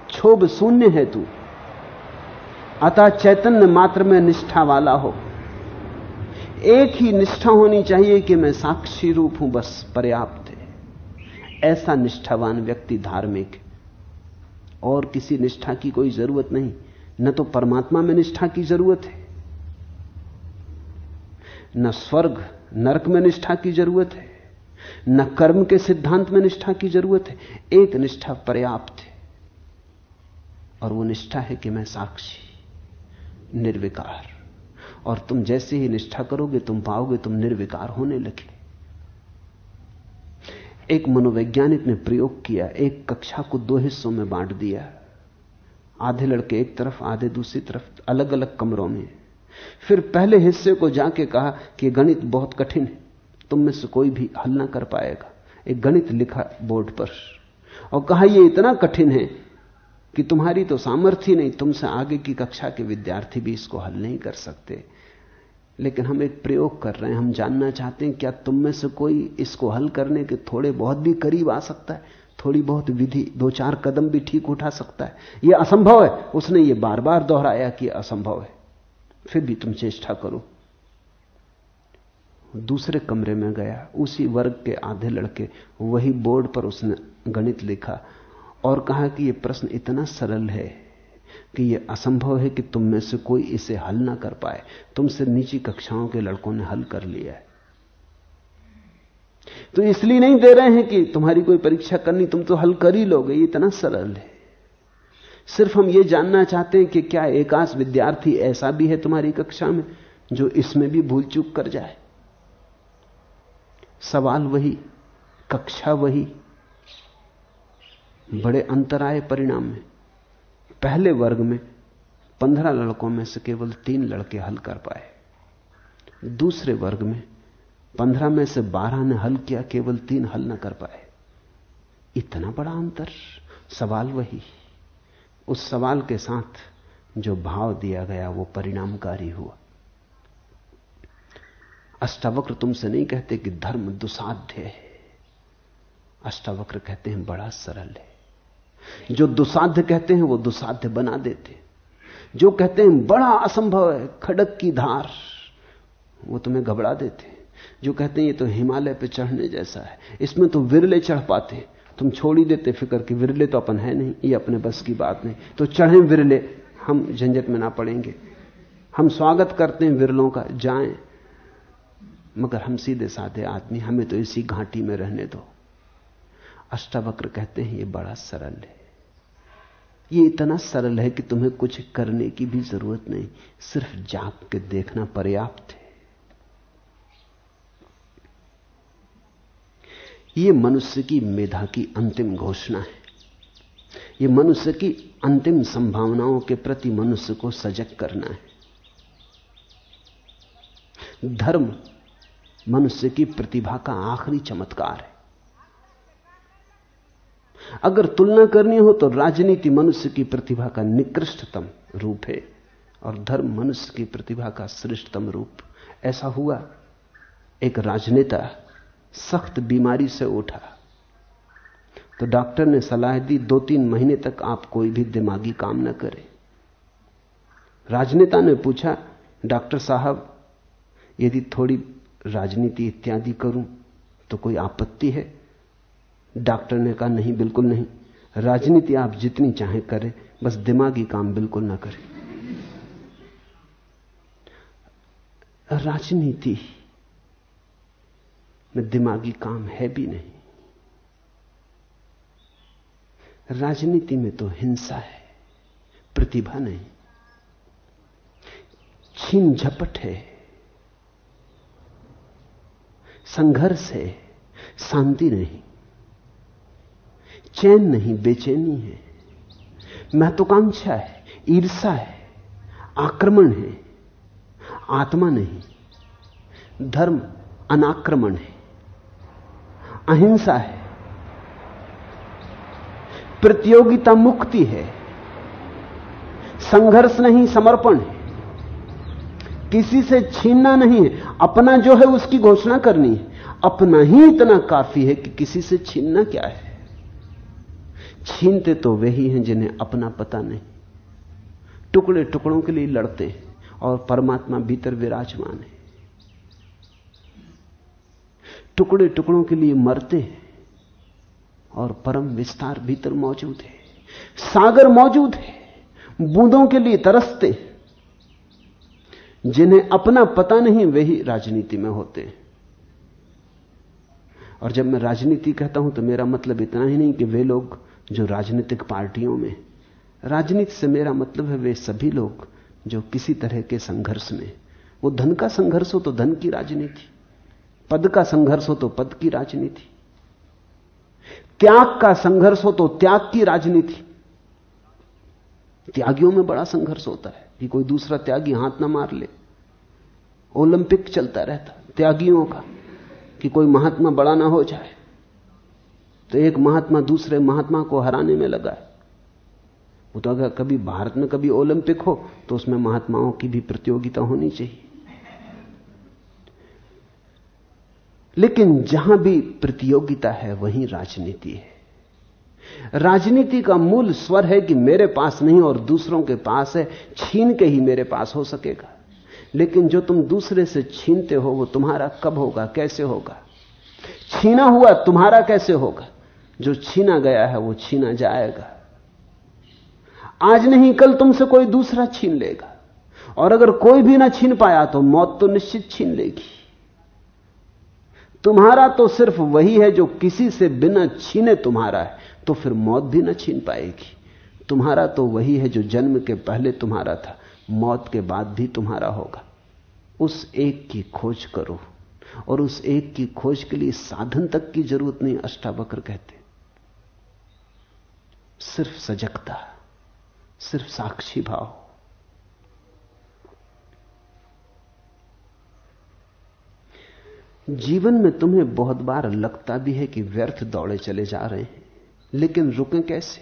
[SPEAKER 3] क्षोभ शून्य है तू। अतः चैतन्य मात्र में निष्ठा वाला हो। एक ही निष्ठा होनी चाहिए कि मैं साक्षी रूप हूँ, बस पर्याप्त है। ऐसा निष्ठावान व्यक्ति धार्मिक और किसी निष्ठा की कोई ज़रूरत नहीं। न तो परमात्मा में निष्ठा की ज़रूरत है। न स्वर्ग, नरक में निष्ठा की ज़रूरत है। न कर्म के सिद्धांत में निष्ठा की ज़रूरत है। एक निष्ठा पर्याप्त है। और वो निष्ठा है कि मैं साक्षी। निर्विकार। और तुम जैसे ही निष्ठा करोगे, तुम पाओगे तुम निर्विकार होने लगे। एक मनोवैज्ञानिक ने प्रयोग किया, एक कक्षा को दो हिस्सों में बांट दिया। आधे लड़के एक तरफ़, आधे दूसरी तरफ़ अलग अलग कमरों में। फिर पहले हिस्से को जाके कहा कि गणित बहुत कठिन है, तुम में से कोई भी हल ना कर पाएगा। एक गणित लिखा बोर्ड पर और कहा यह इतना कठिन है कि तुम्हारी तो सामर्थ्य नहीं, तुमसे आगे की कक्षा के विद्यार्थी भी इसको हल नहीं कर सकते। लेकिन हम एक प्रयोग कर रहे हैं, हम जानना चाहते हैं, क्या तुम में से कोई इसको हल करने के थोड़े बहुत भी करीब आ सकता है? थोड़ी बहुत विधि, दो चार कदम भी ठीक उठा सकता है? यह असंभव है। उसने ये बार बार दोहराया कि असंभव है। फिर भी तुम चेष्टा करो। दूसरे कमरे में गया। उसी वर्ग के आधे लड़के, वही बोर्ड पर उसने गणित लिखा। और कहा कि यह प्रश्न इतना सरल है कि यह असंभव है कि तुम में से कोई इसे हल ना कर पाए। तुमसे नीची कक्षाओं के लड़कों ने हल कर लिया है। तो इसलिए नहीं दे रहे हैं कि तुम्हारी कोई परीक्षा करनी, तुम तो हल कर ही लोगे, ये इतना सरल है। सिर्फ़ हम ये जानना चाहते हैं कि क्या एकाश विद्यार्थी ऐसा भी है तुम्हारी कक्षा में जो इसमें भी भूल चूक कर जाए? सवाल वही, कक्षा वही बड़े अंतर आए परिणाम में पहले वर्ग में पंद्रह लड़कों में से केवल तीन लड़के हल कर पाए। दूसरे वर्ग में पंद्रह में से बारह ने हल किया, केवल तीन हल न कर पाए। इतना बड़ा अंतर, सवाल वही। उस सवाल के साथ जो भाव दिया गया, वो परिणामकारी हुआ। अष्टावक्र तुमसे नहीं कहते कि धर्म दुसाध्य है। अष्टावक्र कहते हैं बड़ा सरल है। जो दुसाध्य कहते हैं वो दुसाध्य बना देते जो कहते हैं बड़ा असंभव है, खड़क की धार, वो तुम्हें घबरा देते जो कहते हैं ये तो हिमालय पे चढ़ने जैसा है, इसमें तो विरले चढ़ पाते तुम छोड़ ही देते फ़िक्र कि विरले तो अपन है नहीं, ये अपने बस की बात नहीं। तो चढ़े विरले, हम झंझट में ना पड़ेंगे। हम स्वागत करते हैं विरलों का, जाएँ। मगर हम सीधे साधे आदमी, हमें तो इसी घाटी में रहने दो। अष्टावक्र कहते हैं, ये बड़ा सरल है। ये इतना सरल है कि तुम्हें कुछ करने की भी ज़रूरत नहीं, सिर्फ़ जाग के देखना पर्याप्त है। ये मनुष्य की मेधा की अंतिम घोषणा है। ये मनुष्य की अंतिम संभावनाओं के प्रति मनुष्य को सजग करना है। धर्म मनुष्य की प्रतिभा का आखिरी चमत्कार है। अगर तुलना करनी हो तो राजनीति मनुष्य की प्रतिभा का निकृष्टतम रूप है और धर्म मनुष्य की प्रतिभा का श्रेष्ठतम रूप। ऐसा हुआ। एक राजनेता सख्त बीमारी से उठा। तो डॉक्टर ने सलाह दी दो तीन महीने तक आप कोई भी दिमागी काम ना करें। राजनेता ने पूछा, डॉक्टर साहब, यदि थोड़ी राजनीति इत्यादि करूँ तो कोई आपत्ति है? डॉक्टर ने कहा, नहीं, बिल्कुल नहीं। राजनीति आप जितनी चाहे करें, बस दिमागी काम बिल्कुल ना करें। राजनीति में दिमागी काम है भी नहीं। राजनीति में तो हिंसा है, प्रतिभा नहीं। छीन झपट है, संघर्ष है, शांति नहीं। चैन नहीं, बेचैनी है। महत्वाकांक्षा है ईर्षा है, आक्रमण है, आत्मा नहीं, धर्म अनाक्रमण है, अहिंसा है, प्रतियोगिता मुक्ति है, संघर्ष नहीं, समर्पण है। किसी से छीनना नहीं है, अपना जो है उसकी घोषणा करनी है। अपना ही इतना काफ़ी है कि किसी से छीनना क्या है? छीनते तो वे ही हैं जिन्हें अपना पता नहीं। टुकड़े टुकड़ों के लिए लड़ते हैं और परमात्मा भीतर विराजमान है। टुकड़े टुकड़ों के लिए मरते हैं और परम विस्तार भीतर मौजूद है। सागर मौजूद है, बूंदों के लिए तरसते जिन्हें अपना पता नहीं वही राजनीति में होते हैं। और जब मैं राजनीति कहता हूँ तो मेरा मतलब इतना ही नहीं कि वे लोग जो राजनीतिक पार्टियों में। राजनीति से मेरा मतलब है वे सभी लोग जो किसी तरह के संघर्ष में। वो धन का संघर्ष हो तो धन की राजनीति। पद का संघर्ष हो तो पद की राजनीति। त्याग का संघर्ष हो तो त्याग की राजनीति। त्यागियों में बड़ा संघर्ष होता है कि कोई दूसरा त्यागी हाथ ना मार ले। ओलंपिक चलता रहता, त्यागियों का, कि कोई महात्मा बड़ा ना हो जाए। तो एक महात्मा दूसरे महात्मा को हराने में लगा है। वो तो अगर कभी भारत में कभी ओलंपिक हो तो उसमें महात्माओं की भी प्रतियोगिता होनी चाहिए। लेकिन जहाँ भी प्रतियोगिता है, वहीं राजनीति है। राजनीति का मूल स्वर है कि मेरे पास नहीं और दूसरों के पास है, छीन के ही मेरे पास हो सकेगा। लेकिन जो तुम दूसरे से छीनते हो, वो तुम्हारा कब होगा, कैसे होगा? छीना हुआ तुम्हारा कैसे होगा? जो छीना गया है वो छीना जाएगा। आज नहीं, कल तुमसे कोई दूसरा छीन लेगा। और अगर कोई भी ना छीन पाया तो मौत तो निश्चित छीन लेगी। तुम्हारा तो सिर्फ़ वही है जो किसी से बिना छीने तुम्हारा है तो फिर मौत भी ना छीन पाएगी। तुम्हारा तो वही है जो जन्म के पहले तुम्हारा था, मौत के बाद भी तुम्हारा होगा। उस एक की खोज करो, और उस एक की खोज के लिए साधन तक की ज़रूरत नहीं, अष्टावक्र कहते सिर्फ़ सजगता, सिर्फ़ साक्षी भाव। जीवन में तुम्हें बहुत बार लगता भी है कि व्यर्थ दौड़े चले जा रहे हैं, लेकिन रुकें कैसे?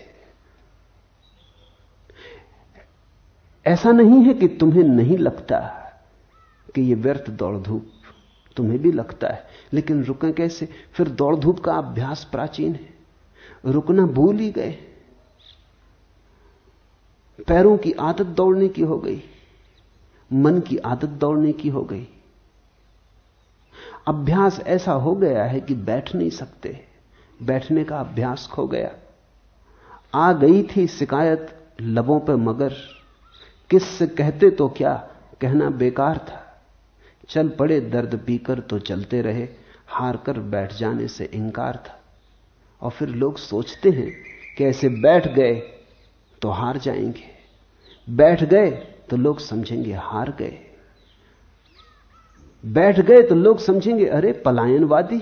[SPEAKER 3] ऐसा नहीं है कि तुम्हें नहीं लगता कि यह व्यर्थ दौड़ धूप तुम्हें भी लगता है, लेकिन रुकें कैसे? फिर दौड़ धूप का अभ्यास प्राचीन है। रुकना भूल ही गए। पैरों की आदत दौड़ने की हो गई, मन की आदत दौड़ने की हो गई। अभ्यास ऐसा हो गया है कि बैठ नहीं सकते, बैठने का अभ्यास खो गया। आ गई थी शिकायत लबों पे मगर, किससे कहते तो क्या, कहना बेकार था। चल पड़े दर्द पीकर तो चलते रहे, हार कर बैठ जाने से इंकार था। और फिर लोग सोचते हैं कि ऐसे बैठ गए तो हार जाएँगे। बैठ गए तो लोग समझेंगे हार गए। बैठ गए तो लोग समझेंगे, अरे पलायनवादी,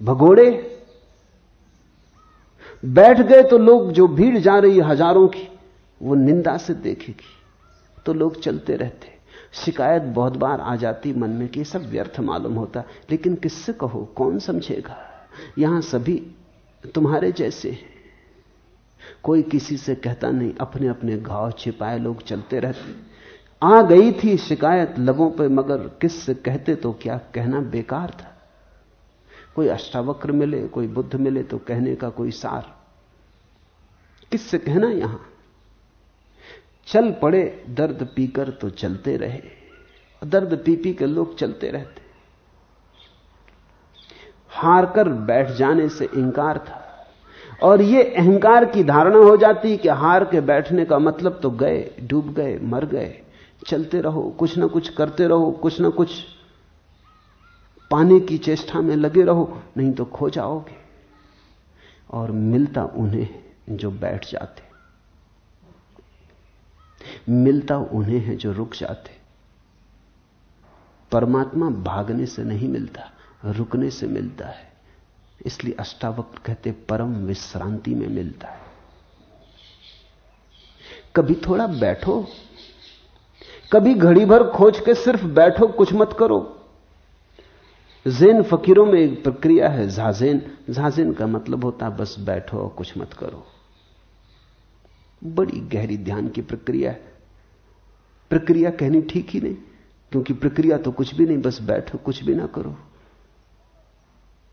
[SPEAKER 3] भगोड़े। बैठ गए तो लोग जो भीड़ जा रही हज़ारों की, वो निंदा से देखेगी। तो लोग चलते रहते। शिकायत बहुत बार आ जाती मन में कि सब व्यर्थ मालूम होता। लेकिन किससे कहो, कौन समझेगा? यहाँ सभी तुम्हारे जैसे हैं। कोई किसी से कहता नहीं, अपने अपने घाव छिपाए लोग चलते रहते आ गई थी शिकायत लबों पे, मगर किससे कहते तो क्या कहना बेकार था? कोई अष्टावक्र मिले, कोई बुद्ध मिले तो कहने का कोई सार। किससे कहना यहाँ? चल पड़े दर्द पीकर तो चलते रहे। दर्द पी पी के लोग चलते रहते। हार कर बैठ जाने से इंकार था। और ये अहंकार की धारणा हो जाती कि हार के बैठने का मतलब तो गए, डूब गए, मर गए, चलते रहो, कुछ ना कुछ करते रहो, कुछ ना कुछ पाने की चेष्टा में लगे रहो, नहीं तो खो जाओगे। और मिलता उन्हें जो बैठ जाते। मिलता उन्हें है जो रुक जाते। परमात्मा भागने से नहीं मिलता, रुकने से मिलता है। इसलिए अष्टावक्र कहते परम विश्रांति में मिलता है। कभी थोड़ा बैठो, कभी घड़ी भर खोज के सिर्फ़ बैठो, कुछ मत करो। जेन फकीरों में एक प्रक्रिया है झाजेन झाजेन का मतलब होता है बस बैठो और कुछ मत करो। बड़ी गहरी ध्यान की प्रक्रिया है। प्रक्रिया कहनी ठीक ही नहीं, क्योंकि प्रक्रिया तो कुछ भी नहीं, बस बैठो, कुछ भी ना करो।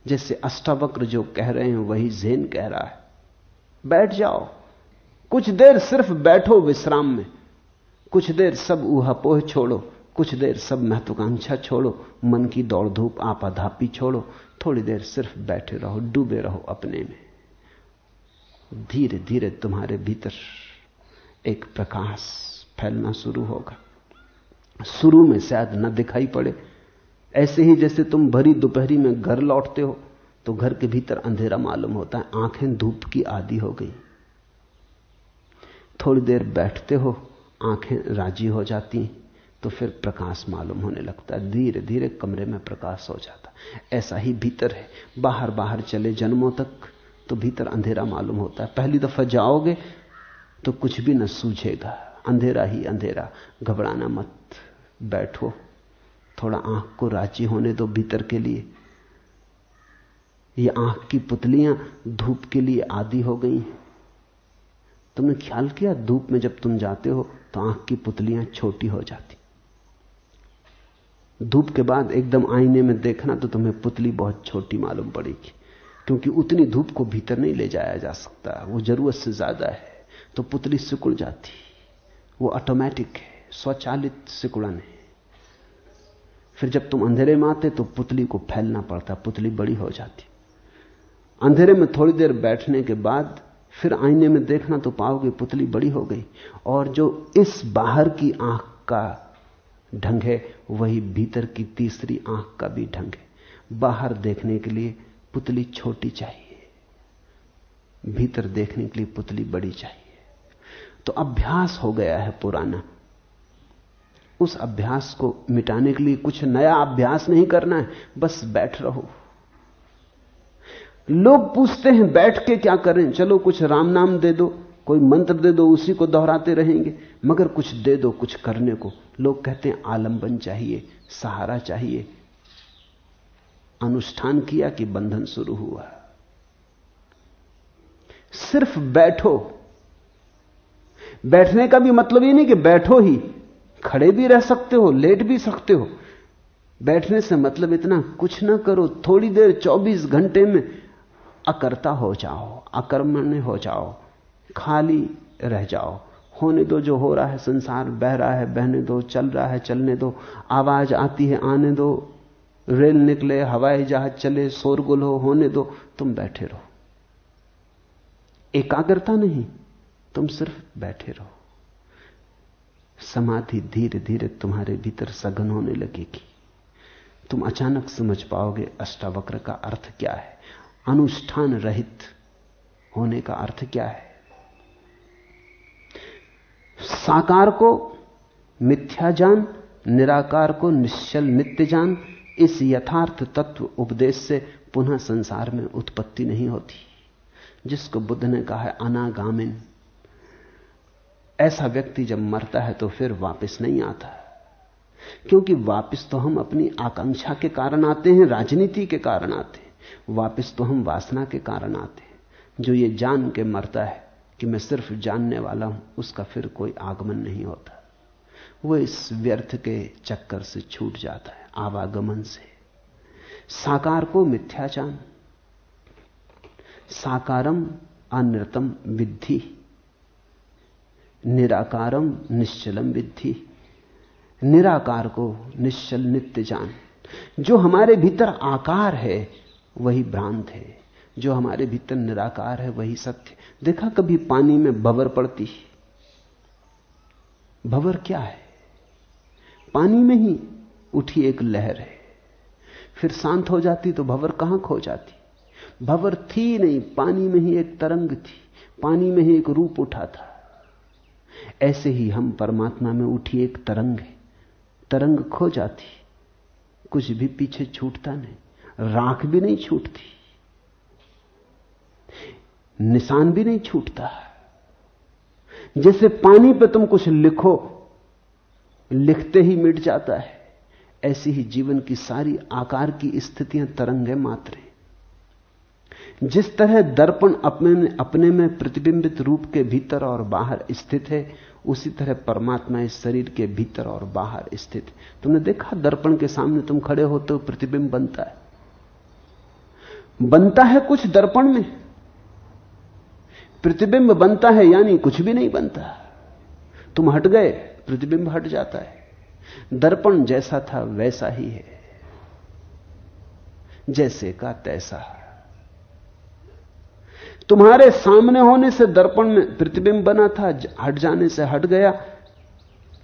[SPEAKER 3] जैसे अष्टावक्र जो कह रहे हैं वही जेन कह रहा है। बैठ जाओ। कुछ देर सिर्फ़ बैठो विश्राम में। कुछ देर सब ऊहापोह छोड़ो। कुछ देर सब महत्वाकांक्षा छोड़ो। मन की दौड़ धूप आपाधापी छोड़ो। थोड़ी देर सिर्फ़ बैठे रहो, डूबे रहो अपने में। धीरे धीरे तुम्हारे भीतर एक प्रकाश फैलना शुरू होगा। शुरू में शायद न दिखाई पड़े ऐसे ही जैसे तुम भरी दोपहरी में घर लौटते हो तो घर के भीतर अंधेरा मालूम होता है, आँखें धूप की आदि हो गई। थोड़ी देर बैठते हो, आँखें राज़ी हो जाती तो फिर प्रकाश मालूम होने लगता है धीरे धीरे कमरे में प्रकाश हो जाता ऐसा ही भीतर है बाहर बाहर चले जन्मों तक तो भीतर अंधेरा मालूम होता है। पहली दफ़ा जाओगे तो कुछ भी न सूझेगा, अंधेरा ही अंधेरा, घबराना मत, बैठो। थोड़ा आँख को राज़ी होने दो भीतर के लिए। ये आँख की पुतलियाँ धूप के लिए आदि हो गई तुमने ख्याल किया धूप में जब तुम जाते हो तो आँख की पुतलियाँ छोटी हो जाती। धूप के बाद एकदम आईने में देखना तो तुम्हें पुतली बहुत छोटी मालूम पड़ेगी, क्योंकि उतनी धूप को भीतर नहीं ले जाया जा सकता। वो ज़रूरत से ज़्यादा है तो पुतली सिकुड़ जाती। वो ऑटोमेटिक है, स्वचालित सिकुड़न है। फिर जब तुम अंधेरे में आते तो पुतली को फैलना पड़ता, पुतली बड़ी हो जाती। अंधेरे में थोड़ी देर बैठने के बाद फिर आईने में देखना तो पाओगे पुतली बड़ी हो गई। और जो इस बाहर की आँख का ढंग है, वही भीतर की तीसरी आँख का भी ढंग है। बाहर देखने के लिए पुतली छोटी चाहिए। भीतर देखने के लिए पुतली बड़ी चाहिए। तो अभ्यास हो गया है पुराना। उस अभ्यास को मिटाने के लिए कुछ नया अभ्यास नहीं करना है, बस बैठ रहो। लोग पूछते हैं, बैठ के क्या करें? चलो कुछ राम नाम दे दो, कोई मंत्र दे दो, उसी को दोहराते रहेंगे। मगर कुछ दे दो, कुछ करने को। लोग कहते हैं, आलंबन चाहिए, सहारा चाहिए। अनुष्ठान किया कि बंधन शुरू हुआ। सिर्फ़ बैठो। बैठने का भी मतलब ये नहीं कि बैठो ही। खड़े भी रह सकते हो, लेट भी सकते हो। बैठने से मतलब इतना, कुछ ना करो, थोड़ी देर 24 घंटे में अकर्ता हो जाओ अकर्मण्य हो जाओ, खाली रह जाओ। होने दो जो हो रहा है, संसार बह रहा है, बहने दो, चल रहा है, चलने दो, आवाज़ आती है, आने दो, रेल निकले, हवाई जहाज़ चले, शोरगुल हो, होने दो, तुम बैठे रहो। एकाग्रता नहीं, तुम सिर्फ़ बैठे रहो। समाधि धीरे धीरे तुम्हारे भीतर सघन होने लगेगी। तुम अचानक समझ पाओगे अष्टावक्र का अर्थ क्या है। अनुष्ठान रहित होने का अर्थ क्या है। साकार को मिथ्या जान, निराकार को निश्चल नित्य जान, इस यथार्थ तत्व उपदेश से पुनः संसार में उत्पत्ति नहीं होती। जिसको बुद्ध ने कहा है अनागामिन। ऐसा व्यक्ति जब मरता है तो फिर वापस नहीं आता क्योंकि वापस तो हम अपनी आकांक्षा के कारण आते हैं, राजनीति के कारण आते हैं। वापस तो हम वासना के कारण आते हैं। जो ये जान के मरता है कि मैं सिर्फ़ जानने वाला हूँ, उसका फिर कोई आगमन नहीं होता। वो इस व्यर्थ के चक्कर से छूट जाता है, आवागमन से। साकार को मिथ्याचान। साकारम अनृतम विद्धि। निराकारम निश्चलम विद्धि। निराकार को निश्चल नित्य जान। जो हमारे भीतर आकार है, वही भ्रांत है। जो हमारे भीतर निराकार है, वही सत्य देखा कभी पानी में भवर पड़ती भवर क्या है? पानी में ही उठी एक लहर है। फिर शांत हो जाती तो भवर कहाँ खो जाती? भवर थी नहीं, पानी में ही एक तरंग थी। पानी में ही एक रूप उठा था। ऐसे ही हम परमात्मा में उठी एक तरंग है। तरंग खो जाती। कुछ भी पीछे छूटता नहीं। राख भी नहीं छूटती। निशान भी नहीं छूटता। जैसे पानी पे तुम कुछ लिखो, लिखते ही मिट जाता है। ऐसी ही जीवन की सारी आकार की स्थितियाँ तरंगे मात्र। हैं जिस तरह दर्पण अपने में अपने में प्रतिबिंबित रूप के भीतर और बाहर स्थित है, उसी तरह परमात्मा इस शरीर के भीतर और बाहर स्थित तुमने देखा दर्पण के सामने तुम खड़े हो तो प्रतिबिंब बनता है। बनता है कुछ दर्पण में। प्रतिबिंब बनता है यानी कुछ भी नहीं बनता। तुम हट गए, प्रतिबिंब हट जाता है। दर्पण जैसा था, वैसा ही है। जैसे का तैसा। तुम्हारे सामने होने से दर्पण में प्रतिबिंब बना था हट जाने से हट गया,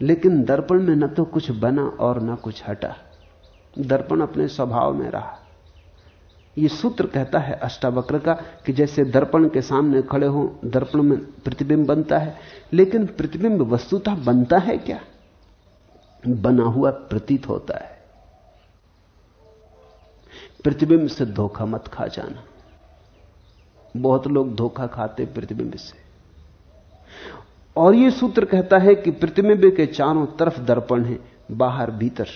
[SPEAKER 3] लेकिन दर्पण में न तो कुछ बना और न कुछ हटा। दर्पण अपने स्वभाव में रहा। यह सूत्र कहता है अष्टावक्र का कि जैसे दर्पण के सामने खड़े हो, दर्पण में प्रतिबिंब बनता है। लेकिन प्रतिबिंब वस्तुतः बनता है क्या? बना हुआ प्रतीत होता है। प्रतिबिंब से धोखा मत खा जाना। बहुत लोग धोखा खाते प्रतिबिंब से। और यह सूत्र कहता है कि प्रतिबिंब के चारों तरफ़ दर्पण है, बाहर भीतर।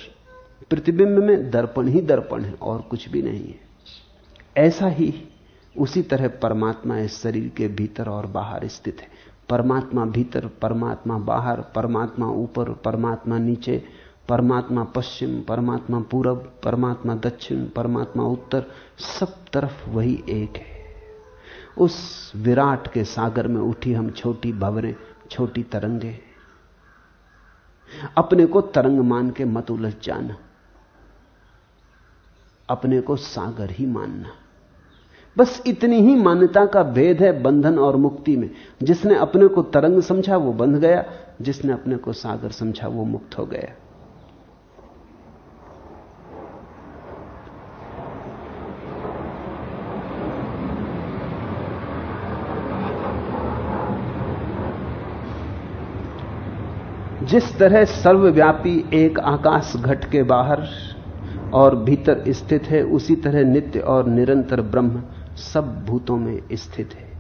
[SPEAKER 3] प्रतिबिंब में दर्पण ही दर्पण है, और कुछ भी नहीं है। ऐसा ही उसी तरह परमात्मा इस शरीर के भीतर और बाहर स्थित है। परमात्मा भीतर, परमात्मा बाहर, परमात्मा ऊपर, परमात्मा नीचे, परमात्मा पश्चिम, परमात्मा पूरब, परमात्मा दक्षिण, परमात्मा उत्तर, सब तरफ़ वही एक है। उस विराट के सागर में उठी हम छोटी भवरें, छोटी तरंगे। अपने को तरंग मान के मत उलझ जाना। अपने को सागर ही मानना। बस इतनी ही मान्यता का भेद है बंधन और मुक्ति में। जिसने अपने को तरंग समझा वो बंध गया, जिसने अपने को सागर समझा वो मुक्त हो गया। जिस तरह सर्वव्यापी एक आकाश घट के बाहर और भीतर स्थित है, उसी तरह नित्य और निरंतर ब्रह्म सब भूतों में स्थित है।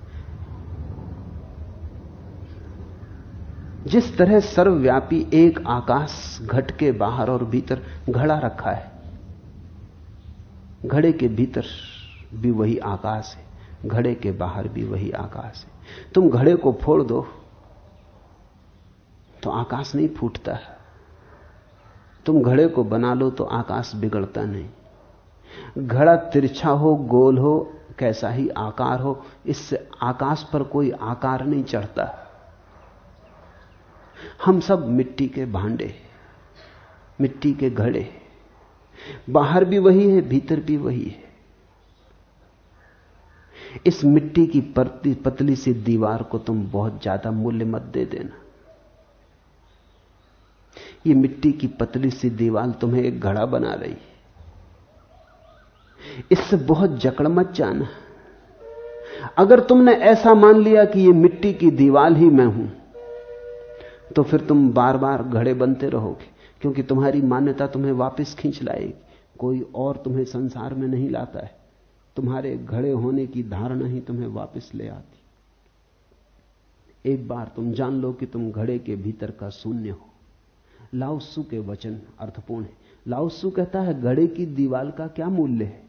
[SPEAKER 3] जिस तरह सर्वव्यापी एक आकाश घट के बाहर और भीतर घड़ा रखा है, घड़े के भीतर भी वही आकाश है, घड़े के बाहर भी वही आकाश है। तुम घड़े को फोड़ दो तो आकाश नहीं फूटता तुम घड़े को बना लो तो आकाश बिगड़ता नहीं। घड़ा तिरछा हो, गोल हो, कैसा ही आकार हो, इससे आकाश पर कोई आकार नहीं चढ़ता। हम सब मिट्टी के भांडे, मिट्टी के घड़े। बाहर भी वही है, भीतर भी वही है। इस मिट्टी की पतली सी दीवार को तुम बहुत ज़्यादा मूल्य मत दे देना। ये मिट्टी की पतली सी दीवार तुम्हें एक घड़ा बना रही इससे बहुत जकड़ मत जाना। अगर तुमने ऐसा मान लिया कि ये मिट्टी की दीवार ही मैं हूँ तो फिर तुम बार बार घड़े बनते रहोगे, क्योंकि तुम्हारी मान्यता तुम्हें वापस खींच लाएगी। कोई और तुम्हें संसार में नहीं लाता है। तुम्हारे घड़े होने की धारणा ही तुम्हें वापस ले आती। एक बार तुम जान लो कि तुम घड़े के भीतर का शून्य हो। लाउसु के वचन अर्थपूर्ण है। लाउसु कहता है, घड़े की दीवाल का क्या मूल्य है?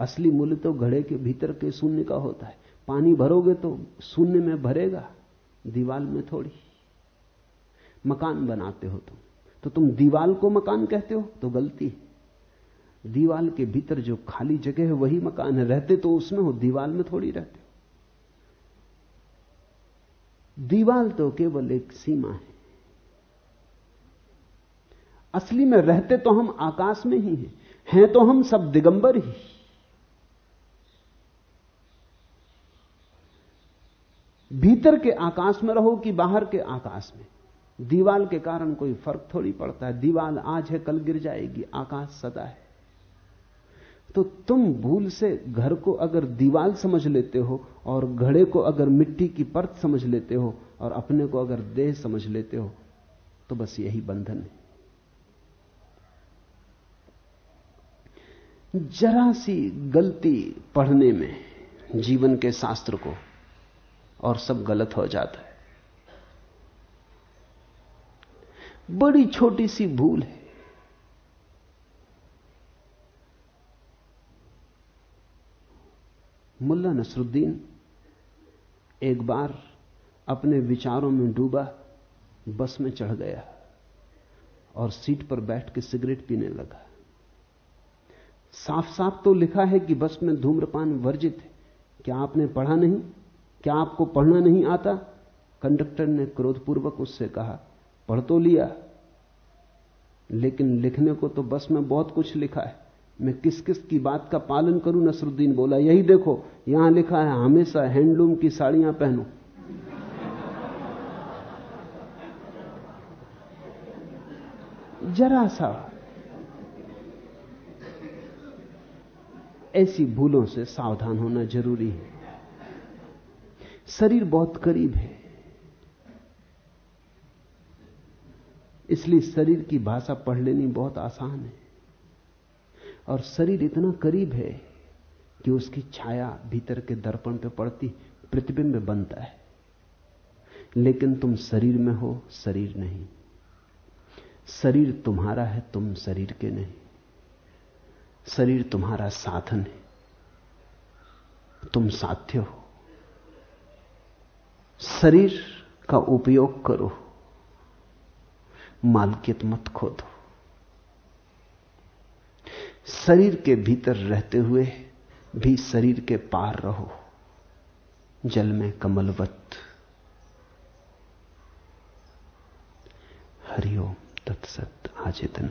[SPEAKER 3] असली मूल्य तो घड़े के भीतर के शून्य का होता है। पानी भरोगे तो शून्य में भरेगा, दीवाल में थोड़ी। मकान बनाते हो तुम तो तुम दीवाल को मकान कहते हो तो गलती है। दीवाल के भीतर जो खाली जगह है, वही मकान है। रहते तो उसमें हो, दीवाल में थोड़ी रहते हो। दीवाल तो केवल एक सीमा है। असली में रहते तो हम आकाश में ही हैं हैं तो हम सब दिगंबर ही। भीतर के आकाश में रहो कि बाहर के आकाश में। दीवाल के कारण कोई फ़र्क थोड़ी पड़ता है। दीवाल आज है, कल गिर जाएगी, आकाश सदा है। तो तुम भूल से घर को अगर दीवाल समझ लेते हो और घड़े को अगर मिट्टी की परत समझ लेते हो और अपने को अगर देह समझ लेते हो तो बस यही बंधन है। जरा सी गलती पढ़ने में, जीवन के शास्त्र को, और सब गलत हो जाता है। बड़ी छोटी सी भूल है। मुल्ला नसरुद्दीन एक बार अपने विचारों में डूबा, बस में चढ़ गया और सीट पर बैठ के सिगरेट पीने लगा। साफ़ साफ़ तो लिखा है कि बस में धूम्रपान वर्जित है। क्या आपने पढ़ा नहीं? क्या आपको पढ़ना नहीं आता? कंडक्टर ने क्रोधपूर्वक उससे कहा, पढ़ तो लिया, लेकिन लिखने को तो बस में बहुत कुछ लिखा है। मैं किस किस की बात का पालन करूँ? नसरुद्दीन बोला, यही देखो, यहाँ लिखा है, हमेशा हैंडलूम की साड़ियाँ पहनो। जरा सा ऐसी भूलों से सावधान होना ज़रूरी है। शरीर बहुत करीब है। इसलिए शरीर की भाषा पढ़ लेनी बहुत आसान है। और शरीर इतना करीब है कि उसकी छाया भीतर के दर्पण पे पड़ती प्रतिबिंब बनता है। लेकिन तुम शरीर में हो, शरीर नहीं। शरीर तुम्हारा है, तुम शरीर के नहीं। शरीर तुम्हारा साधन है। तुम साध्य हो। शरीर का उपयोग करो। मालकियत मत खोदो। शरीर के भीतर रहते हुए भी शरीर के पार रहो। जल में कमलवत। हरिओम तत्सत आज इतना